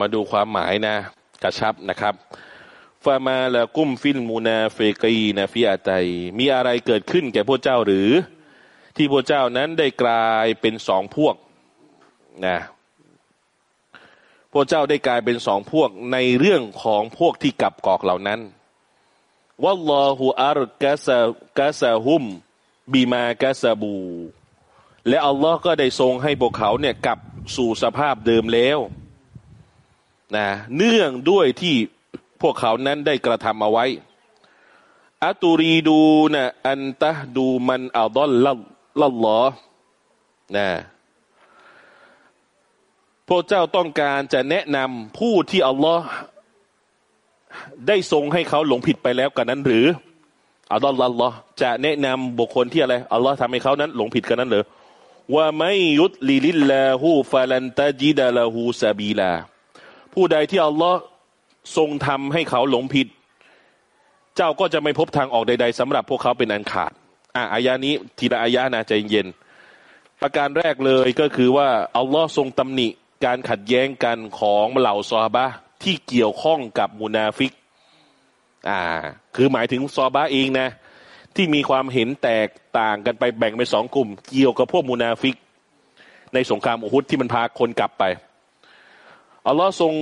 มาดูความหมายนะ กระชับนะครับฟามาละกุ้มฟิลมูนาเฟกีนะฟิอาใจมีอะไรเกิดขึ้นแก่พวกเจ้าหรือ ที่พวกเจ้านั้นได้กลายเป็นสองพวกนะพวกเจ้าได้กลายเป็นสองพวกในเรื่องของพวกที่กลับกอกเหล่านั้นวัลลอฮุอัลกะซะกะซะฮุมบีมากะซะบู และอัลลอฮ์ก็ได้ทรงให้พวกเขาเนี่ยกลับสู่สภาพเดิมแล้ว นะเนื่องด้วยที่พวกเขานั้นได้กระทำเอาไว้อัตูรีดูนะอันตะดูมันอัลดอลลัลลัลอนะพวกเจ้าต้องการจะแนะนำผู้ที่อัลลอฮ์ได้ทรงให้เขาหลงผิดไปแล้วกันนั้นหรืออัลลอฮ์ลัลลอฮ์จะแนะนำบุคคลที่อะไรอัลลอฮ์ทำให้เขานั้นหลงผิดกันนั้นหรือว่าไม่ยุดลิลิลลาหูฟาลันตะจิดะลาหูซาบีลา ผู้ใดที่อัลลอฮ์ทรงทำให้เขาหลงผิด เจ้าก็จะไม่พบทางออกใด ๆสำหรับพวกเขาเป็นอันขาด อะอายานี้ทีละอายานะใจเย็น ประการแรกเลยก็คือว่าอัลลอฮ์ทรงตำหนิการขัดแย้งกันของเหล่าซอฮาบะที่เกี่ยวข้องกับมุนาฟิก อ่า คือหมายถึงซอฮาบะเองนะ ที่มีความเห็นแตกต่างกันไปแบ่งเป็นสองกลุ่ม เกี่ยวกับพวกมุนาฟิก ในสงครามอุฮุดที่มันพาคนกลับไป อัลลอฮ์ทรง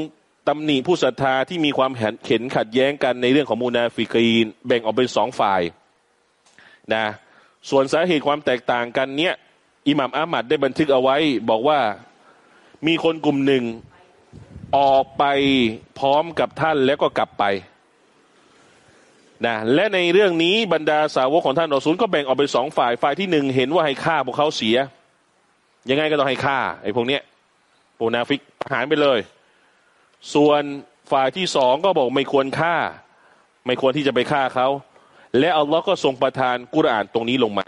ตำหนิผู้ศรัทธาที่มีความเห็นเห็นขัดแย้งกันในเรื่องของมูนาฟิกีน แบ่งออกเป็นสองฝ่ายนะส่วนสาเหตุความแตกต่างกันเนี้ยอิหม่ามอะห์มัดได้บันทึกเอาไว้ บอกว่ามีคนกลุ่มหนึ่งออกไปพร้อมกับท่านแล้วก็กลับไปนะและในเรื่องนี้บรรดาสาวกของท่านรอซูลก็แบ่งออกเป็นสองฝ่ายฝ่ายที่หนึ่งเห็นว่าให้ฆ่าพวกเขาเสีย ยังไงก็ต้องให้ฆ่าไอ้พวกเนี้ยโอนาฟิก หารไปเลย ส่วนฝ่ายที่สองก็บอกไม่ควรฆ่า ไม่ควรที่จะไปฆ่าเขา และอัลลอฮ์ก็ทรงประทานกุรอานตรงนี้ลงมา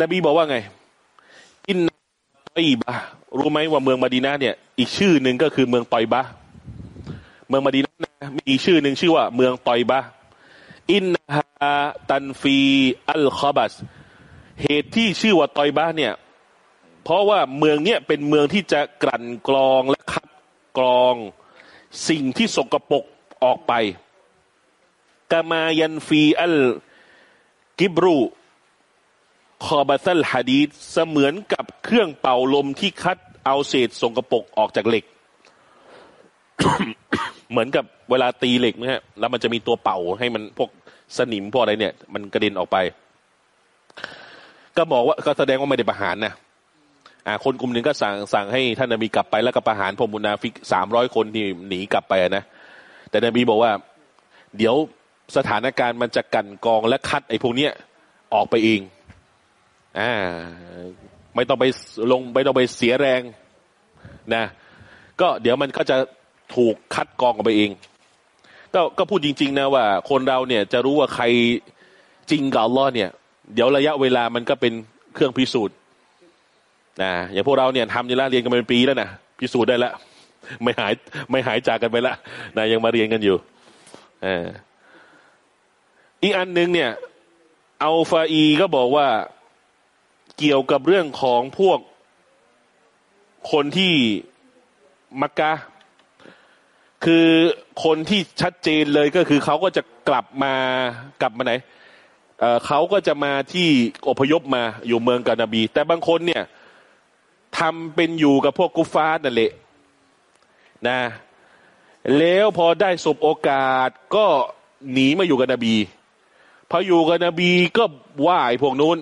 นบีบอกว่าไง อินตอยบะรู้ไหมว่าเมืองมาดีนาเนี่ย อีกชื่อหนึ่งก็คือเมืองตอยบะเมืองมาดีนานะมีอีกชื่อหนึ่งชื่อว่า เมืองตอยบะอินฮาตันฟีอัลคอบัสเหตุที่ชื่อว่าตอยบะเนี่ย เพราะว่าเมืองเนี้ยเป็นเมืองที่จะกลั่นกรองและคัดกรองสิ่งที่สกปรกออกไปกามายันฟีอัลกิบรูคอบัซัลฮะดีดเสมือนกับเครื่องเป่าลมที่คัดเอาเศษสกปรกออกจากเหล็ก เหมือนกับเวลาตีเหล็กนะฮะแล้วมันจะมีตัวเป่าให้มันพวกสนิมพวกอะไรเนี่ย มันกระเด็นออกไป ก็บอกว่าก็แสดงว่าไม่ได้ประหารนะ คนกลุ่มหนึ่งก็สั่งสั่งให้ท่านนบีกลับไปแล้วก็ประหารพมุนาฟิกสามร้อยคนที่หนีกลับไปนะแต่นบีบอกว่า เดี๋ยวสถานการณ์มันจะกันกองและคัดไอ้พวกเนี้ยออกไปเองอ่าไม่ต้องไปลงไม่ต้องไปเสียแรงนะ ก็เดี๋ยวมันก็จะถูกคัดกองออกไปเอง ก็ก็พูดจริง ๆ นะว่า คนเราเนี่ยจะรู้ว่าใครจริงกับอัลลอฮ์เนี่ย เดี๋ยวระยะเวลามันก็เป็นเครื่องพิสูจน์ นะอย่างพวกเราเนี่ยทำอยู่แล้วเรียนกันมาเป็นปีแล้วนะพิสูจน์ได้แล้วไม่หายไม่หายจากกันไปแล้วนะยังมาเรียนกันอยู่ออีกอันหนึ่งเนี่ยอัลฟาอีก็บอกว่าเกี่ยวกับเรื่องของพวกคนที่มักกะคือคนที่ชัดเจนเลยก็คือเขาก็จะกลับมากลับมาไหนเเขาก็จะมาที่อพยพมาอยู่เมืองกานาบี แต่บางคนเนี่ย ทำเป็นอยู่กับพวกกุฟาร์นั่นแหละนะ แล้วพอได้สบโอกาสก็หนีมาอยู่กับนบี พออยู่กับนบีก็ไหว้พวกนู้น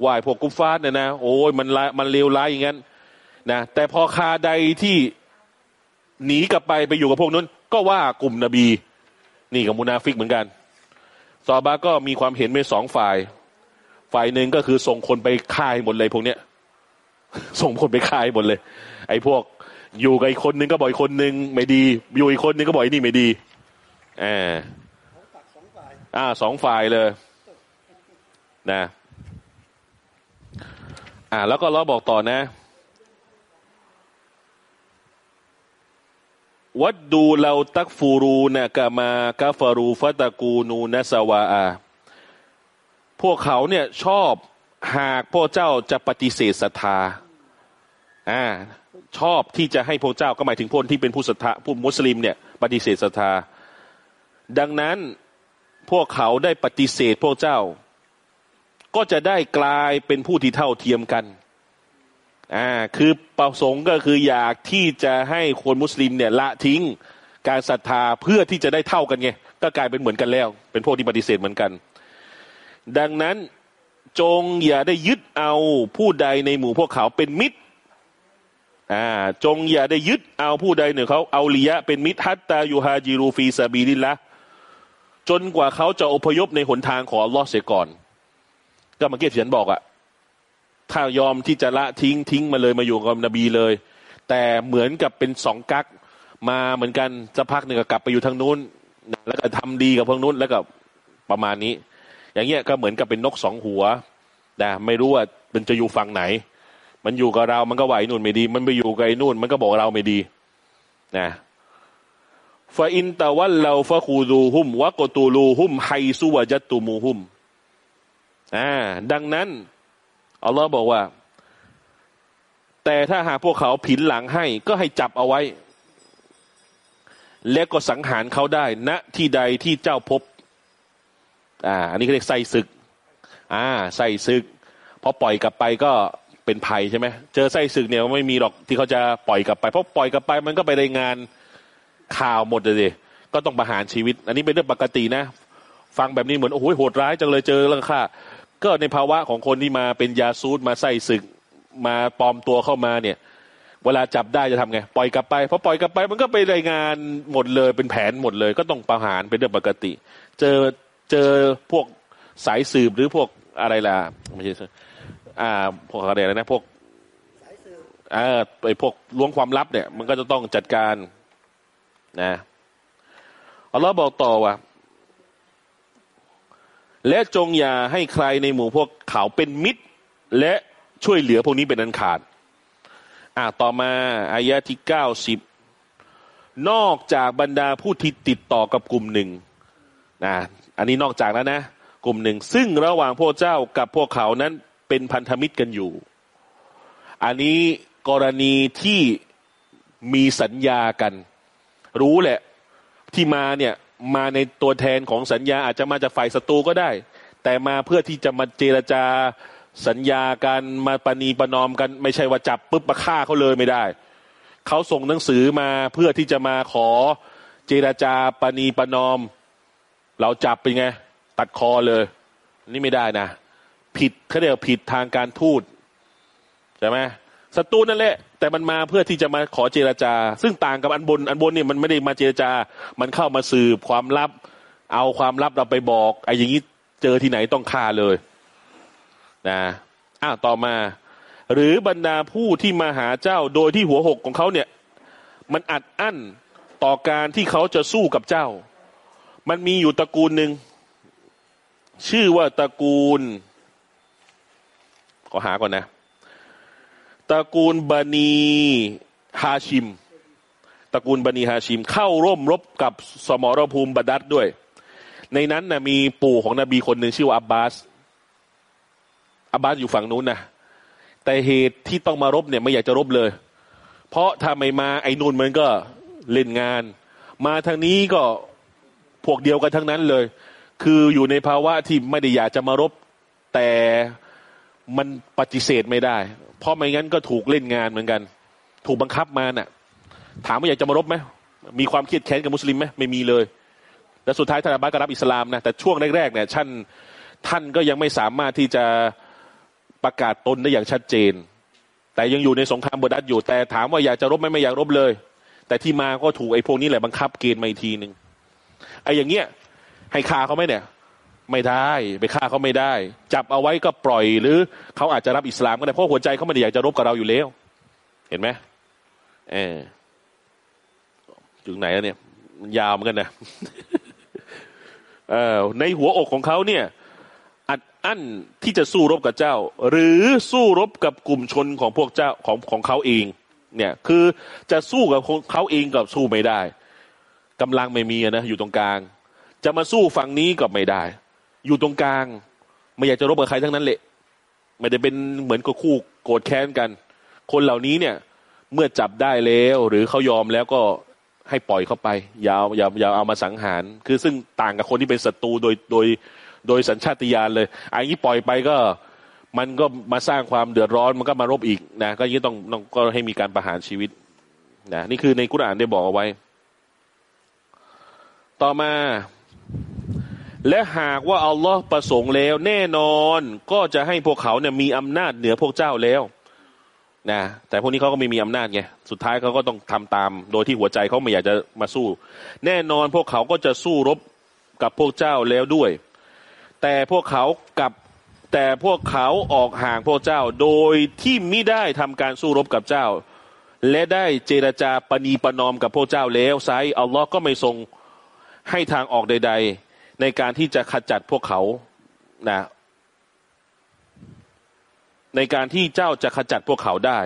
ไหว้พวกกุฟาร์เนี่ยนะโอ้ยมันมันเลวร้ายอย่างนั้นนะแต่พอคาใดที่หนีกลับไปไปอยู่กับพวกนั้น ก็ว่ากลุ่มนบี นี่กับมุนาฟิกเหมือนกันซอบาก็มีความเห็นเป็นสองฝ่าย ฝ่ายหนึ่งก็คือส่งคนไปฆ่าหมดเลยพวกเนี้ย ส่งคนไปฆ่าหมดเลย ไอ้พวกอยู่กับอีกคนนึงก็บ่อยคนนึงไม่ดี อยู่อีกคนนึงก็บ่อยนี่ไม่ดีอ่าอ่าสองฝ่ายเลย นะ อ่า แล้วก็เราบอกต่อนะ วัดดูเราตักฟูรูนะกามากาฟารูฟัตะกูนูนสวาอา พวกเขาเนี่ยชอบ หากพวกเจ้าจะปฏิเสธศรัทธาอ่าชอบที่จะให้พวกเจ้าก็หมายถึงพวกที่เป็นผู้ศรัทธาผู้มุสลิมเนี่ยปฏิเสธศรัทธา ดังนั้นพวกเขาได้ปฏิเสธพวกเจ้า ก็จะได้กลายเป็นผู้ที่เท่าเทียมกันอ่าคือประสงค์ก็คืออยากที่จะให้คนมุสลิมเนี่ยละทิ้งการศรัทธาเพื่อที่จะได้เท่ากันไงก็กลายเป็นเหมือนกันแล้ว เป็นพวกที่ปฏิเสธเหมือนกัน ดังนั้น จงอย่าได้ยึดเอาผู้ใดในหมู่พวกเขาเป็นมิตรอ่าจงอย่าได้ยึดเอาผู้ใดเหนึ่งเขาเอาลียะเป็นมิตรฮัตตายูฮาจิรูฟีซาบีลิละจนกว่าเขาจะอพยพในหนทางของอัลลอฮ์เสียก่อน ก็มาเก็บเสียนบอกอะถ้ายอมที่จะละทิ้งทิ้งมาเลยมาอยู่กับนบีเลย แต่เหมือนกับเป็นสองกักมาเหมือนกันจะพักหนึ่งก็กลับไปอยู่ทางนู้น แล้วก็ทำดีกับพวกนู้นแล้วก็ประมาณนี้ อย่างเงี้ยก็เหมือนกับเป็นนกสองหัวนะไม่รู้ว่ามันจะอยู่ฝั่งไหน มันอยู่กับเรา มันก็ไหวนู่นไม่ดี มันไปอยู่กับไอ้นู่น มันก็บอกเราไม่ดีนะฟาอินตะวันเราฟะคูดูหุมวะกตูลูหุมไฮซุวะจัตตูมูหุมอ่าดังนั้นอัลลอฮ์บอกว่า แต่ถ้าหากพวกเขาผินหลังให้ ก็ให้จับเอาไว้ และก็สังหารเขาได้ณที่ใดที่เจ้าพบ อ่าอันนี้เขาเรียกใส่ศึก อ่าใส่ศึกพอปล่อยกลับไปก็เป็นภัยใช่ไหมเจอไส้ศึกเนี่ยไม่มีหรอกที่เขาจะปล่อยกลับไปเพราะปล่อยกลับไปมันก็ไปรายงานข่าวหมดเลยก็ต้องประหารชีวิต อันนี้เป็นเรื่องปกตินะ ฟังแบบนี้เหมือนโอ้โหโหดร้ายจังเลยเจอเรื่องฆ่าก็ในภาวะของคนที่มาเป็นยาซูดมาใส่ศึกมาปลอมตัวเข้ามาเนี่ย เวลาจับได้จะทำไง ปล่อยกลับไปพอปล่อยกลับไป มันก็ไปรายงานหมดเลยเป็นแผนหมดเลย ก็ต้องประหารเป็นเรื่องปกติ เจอ เจอพวกสายสืบหรือพวกอะไรล่ะไม่ใช่อ่า พวกอะไรนะพวกเออไอพวกล้วงความลับเนี่ย มันก็จะต้องจัดการนะอัลลอฮ์บอกต่อว่า และจงอย่าให้ใครในหมู่พวกเขาเป็นมิตร และช่วยเหลือพวกนี้เป็นอันขาด อ่าต่อมาอายะที่เก้าสิบนอกจากบรรดาผู้ที่ติดต่อกับกลุ่มหนึ่งนะ อันนี้นอกจากแล้วนะ กลุ่มหนึ่ง ซึ่งระหว่างพวกเจ้ากับพวกเขานั้นเป็นพันธมิตรกันอยู่ อันนี้กรณีที่มีสัญญากัน รู้แหละที่มาเนี่ยมาในตัวแทนของสัญญาอาจจะมาจากฝ่ายศัตรูก็ได้ แต่มาเพื่อที่จะมาเจรจาสัญญากันมาปณีประนอมกัน ไม่ใช่ว่าจับปุ๊บมาฆ่าเขาเลยไม่ได้ เขาส่งหนังสือมาเพื่อที่จะมาขอเจรจาปณีประนอม เราจับเป็นไง ตัดคอเลย นี่ไม่ได้นะ ผิดเขาเรียกว่าผิดทางการทูตใช่ไหมศัตรูนั่นแหละ แต่มันมาเพื่อที่จะมาขอเจรจา ซึ่งต่างกับอันบน อันบนเนี่ยมันไม่ได้มาเจรจา มันเข้ามาสืบความลับ เอาความลับเราไปบอกไอ้อย่างนี้เจอที่ไหนต้องฆ่าเลยนะอ้าวต่อมา หรือบรรดาผู้ที่มาหาเจ้าโดยที่หัวหกของเขาเนี่ย มันอัดอั้นต่อการที่เขาจะสู้กับเจ้า มันมีอยู่ตระกูลหนึ่ง ชื่อว่าตระกูล ขอหาก่อนนะ ตระกูลบันีฮาชิม ตระกูลบันีฮาชิม เข้าร่วมรบกับสมรภูมิบดัดด้วย ในนั้นนะมีปู่ของนบีคนหนึ่งชื่อว่าอับบาส อับบาสอยู่ฝั่งนู้นนะ แต่เหตุที่ต้องมารบเนี่ยไม่อยากจะรบเลย เพราะถ้าไม่มาไอ้นูนมันก็เล่นงาน มาทางนี้ก็ พวกเดียวกันทั้งนั้นเลย คืออยู่ในภาวะที่ไม่ได้อยากจะมารบ แต่มันปฏิเสธไม่ได้ เพราะไม่งั้นก็ถูกเล่นงานเหมือนกัน ถูกบังคับมาน่ะ ถามว่าอยากจะมารบไหมมีความเครียดแค้นกับมุสลิมไหมไม่มีเลย และสุดท้ายท่านอับบาสก็รับอิสลามนะแต่ช่วงแรกๆเนี่ยท่านท่านก็ยังไม่สามารถที่จะประกาศตนได้อย่างชัดเจน แต่ยังอยู่ในสงครามบดัดอยู่ แต่ถามว่าอยากจะรบไหมไม่อยากรบเลย แต่ที่มาก็ถูกไอ้พวกนี้แหละบังคับเกณฑ์มาอีกทีหนึ่ง ไอ้อย่างเงี้ยให้ฆ่าเขาไหมเนี่ย ไม่ได้ไปฆ่าเขาไม่ได้ จับเอาไว้ก็ปล่อยหรือเขาอาจจะรับอิสลามก็ได้เพราะหัวใจเขาไม่ได้อยากจะรบกับเราอยู่แล้ว เห็นไหมเออถึงไหนแล้วเนี่ย ยาวเหมือนกันนะเออในหัวอกของเขาเนี่ยอัดอั้นที่จะสู้รบกับเจ้า หรือสู้รบกับกลุ่มชนของพวกเจ้าของของเขาเอง เนี่ย คือจะสู้กับเขาเองกับสู้ไม่ได้ กำลังไม่มีนะอยู่ตรงกลาง จะมาสู้ฝั่งนี้ก็ไม่ได้ อยู่ตรงกลาง ไม่อยากจะรบกับใครทั้งนั้นแหละไม่ได้เป็นเหมือนกับคู่โกรธแค้นกัน คนเหล่านี้เนี่ยเมื่อจับได้แล้ว หรือเขายอมแล้วก็ให้ปล่อยเข้าไปอย่าอย่าอย่าเอามาสังหาร คือซึ่งต่างกับคนที่เป็นศัตรูโดยโดยโดยสัญชาติญาณเลยอันนี้ปล่อยไปก็มันก็มาสร้างความเดือดร้อนมันก็มารบอีกนะก็ยิ่งต้องต้องก็ให้มีการประหารชีวิตนะนี่คือในกุรอานได้บอกเอาไว้ ต่อมา และหากว่าอัลลอฮ์ประสงค์แล้ว แน่นอนก็จะให้พวกเขาเนี่ยมีอำนาจเหนือพวกเจ้าแล้วนะแต่พวกนี้เขาก็ไม่มีอำนาจไงสุดท้ายเขาก็ต้องทำตาม โดยที่หัวใจเขาไม่อยากจะมาสู้ แน่นอนพวกเขาก็จะสู้รบกับพวกเจ้าแล้วด้วย แต่พวกเขากับแต่พวกเขาออกห่างพวกเจ้า โดยที่ไม่ได้ทำการสู้รบกับเจ้า และได้เจรจาปณีประนอมกับพวกเจ้าแล้วไซอัลลอฮ์ก็ไม่ทรง ให้ทางออกใด ๆ ในการที่จะขจัดพวกเขานะในการที่เจ้าจะขจัดพวกเขาได้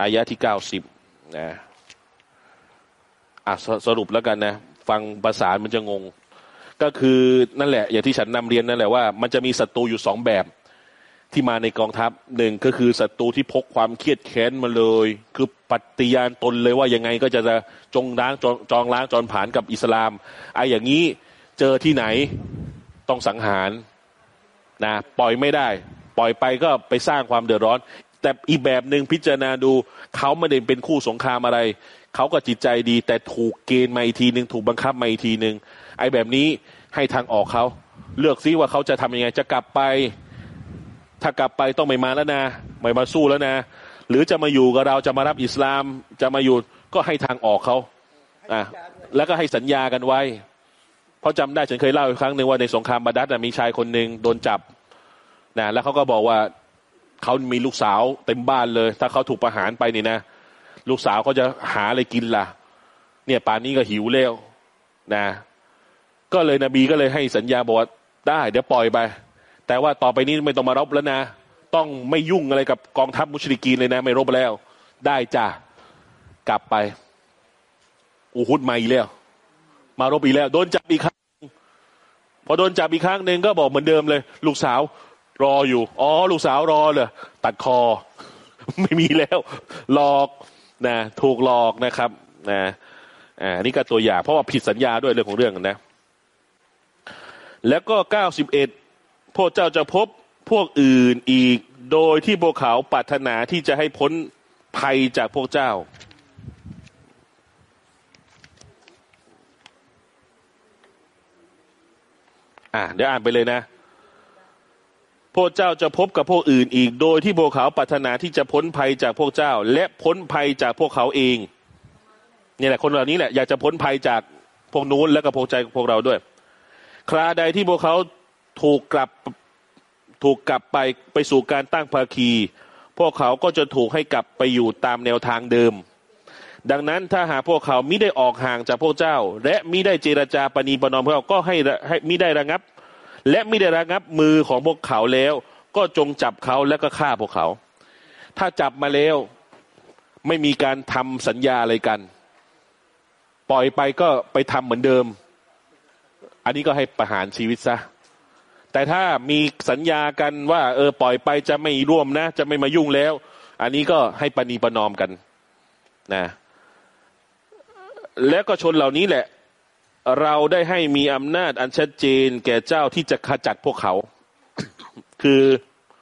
อายะที่เก้าสิบนะอะสสรุปแล้วกันนะ ฟังภาษามันจะงง ก็คือนั่นแหละ อย่างที่ฉันนำเรียนนั่นแหละว่า มันจะมีศัตรูอยู่สองแบบ ที่มาในกองทัพหนึ่งก็คือศัตรูที่พกความเครียดแค้นมาเลย คือปฏิญาณตนเลยว่ายังไงก็จะจะจงล้างจองจองล้างจอนผานกับอิสลามไอ้อย่างนี้เจอที่ไหนต้องสังหารนะปล่อยไม่ได้ ปล่อยไปก็ไปสร้างความเดือดร้อน แต่อีกแบบหนึ่งพิจารณาดูเขาไม่ได้เป็นคู่สงครามอะไร เขาก็จิตใจดี แต่ถูกเกณฑ์มาอีกทีหนึ่งถูกบังคับมาอีกทีหนึ่งไอ้แบบนี้ให้ทางออกเขาเลือกซิว่าเขาจะทำยังไงจะกลับไป ถ้ากลับไปต้องไม่มาแล้วนะ ไม่มาสู้แล้วนะ หรือจะมาอยู่กับเราจะมารับอิสลาม จะมาอยู่ก็ให้ทางออกเขาอะแล้วก็ให้สัญญากันไว้ เพราะจำได้ฉันเคยเล่าอีกครั้งหนึ่งว่าในสงครามบาดัดมีชายคนหนึ่งโดนจับนะแล้วเขาก็บอกว่าเขามีลูกสาวเต็มบ้านเลย ถ้าเขาถูกประหารไปนี่นะ ลูกสาวเขาจะหาอะไรกินล่ะ เนี่ยป่านนี้ก็หิวแล้วนะ ก็เลยนบีก็เลยให้สัญญาบอกว่าได้ เดี๋ยวปล่อยไป แต่ว่าต่อไปนี้ไม่ต้องมารบแล้วนะ ต้องไม่ยุ่งอะไรกับกองทัพมุชริกีนเลยนะ ไม่รบแล้ว ได้จ้ะกลับไปอูฮุดมาอีกแล้ว มารบอีกแล้ว โดนจับอีกครั้งพอโดนจับอีกครั้งหนึ่งก็บอกเหมือนเดิมเลย ลูกสาวรออยู่ อ๋อ ลูกสาวรอเลยตัดคอ ไม่มีแล้วหลอกนะถูกหลอกนะครับนะอ่านี่ก็ตัวอย่างเพราะว่าผิดสัญญาด้วยเรื่องของเรื่องนะ แล้วก็เก้าสิบเอ็ด พวกเจ้าจะพบพวกอื่นอีก โดยที่พวกเขาปรารถนาที่จะให้พ้นภัยจากพวกเจ้า อ่าเดี๋ยวอ่านไปเลยนะ พวกเจ้าจะพบกับพวกอื่นอีก โดยที่พวกเขาปรารถนาที่จะพ้นภัยจากพวกเจ้า และพ้นภัยจากพวกเขาเองนี่แหละคนเหล่านี้แหละอยากจะพ้นภัยจากพวกนู้นและก็พวกใจพวกเราด้วย คราใดที่พวกเขา ถูกกลับถูกกลับไปไปสู่การตั้งภาคี พวกเขาก็จะถูกให้กลับไปอยู่ตามแนวทางเดิม ดังนั้นถ้าหากพวกเขามิได้ออกห่างจากพวกเจ้า และมิได้เจรจาปณีประนอมพวกเขาก็ให้ให้มิได้ระงับ และมิได้ระงับมือของพวกเขาแล้ว ก็จงจับเขาแล้วก็ฆ่าพวกเขา ถ้าจับมาแล้วไม่มีการทำสัญญาอะไรกัน ปล่อยไปก็ไปทำเหมือนเดิม อันนี้ก็ให้ประหารชีวิตซะ แต่ถ้ามีสัญญากันว่า เออ ปล่อยไปจะไม่ร่วมนะ จะไม่มายุ่งแล้ว อันนี้ก็ให้ปณีประนอมกันนะแล้วก็ชนเหล่านี้แหละ เราได้ให้มีอำนาจอันชัดเจน แก่เจ้าที่จะขจัดพวกเขา คือ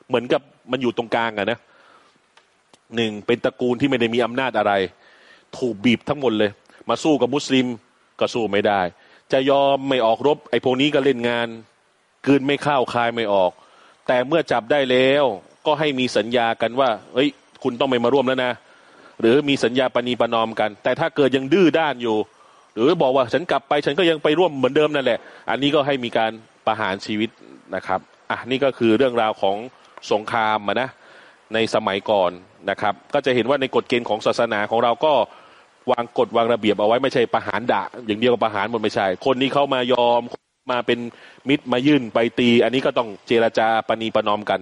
เหมือนกับมันอยู่ตรงกลางอะนะหนึ่งเป็นตระกูลที่ไม่ได้มีอำนาจอะไร ถูกบีบทั้งหมดเลย มาสู้กับมุสลิมก็สู้ไม่ได้ จะยอมไม่ออกรบ ไอ้พวกนี้ก็เล่นงาน กืนไม่เข้าคายไม่ออก แต่เมื่อจับได้แล้วก็ให้มีสัญญากันว่า เฮ้ย คุณต้องไม่มาร่วมแล้วนะ หรือมีสัญญาปณีประนอมกัน แต่ถ้าเกิดยังดื้อด้านอยู่ หรือบอกว่าฉันกลับไปฉันก็ยังไปร่วมเหมือนเดิมนั่นแหละ อันนี้ก็ให้มีการประหารชีวิตนะครับ อะนี่ก็คือเรื่องราวของสงครามนะในสมัยก่อนนะครับ ก็จะเห็นว่าในกฎเกณฑ์ของศาสนาของเราก็วางกฎวางระเบียบเอาไว้ไม่ใช่ประหารด่าอย่างเดียวกับประหารหมดไม่ใช่ คนนี้เข้ามายอม มาเป็นมิตรมายื่นไปตี อันนี้ก็ต้องเจรจาปณีประนอมกัน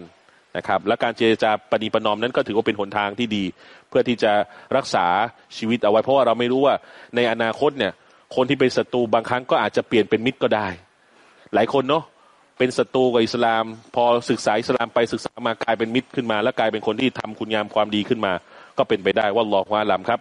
นะครับ และการเจรจาปณีประนอมนั้นก็ถือว่าเป็นหนทางที่ดี เพื่อที่จะรักษาชีวิตเอาไว้เพราะว่าเราไม่รู้ว่าในอนาคตเนี่ยคนที่เป็นศัตรูบางครั้งก็อาจจะเปลี่ยนเป็นมิตรก็ได้ หลายคนเนาะเป็นศัตรูกับอิสลาม พอศึกษาอิสลามไปศึกษามากลายเป็นมิตรขึ้นมา แล้วกลายเป็นคนที่ทำคุณงามความดีขึ้นมา ก็เป็นไปได้ว่าหลอฮวาลามครับ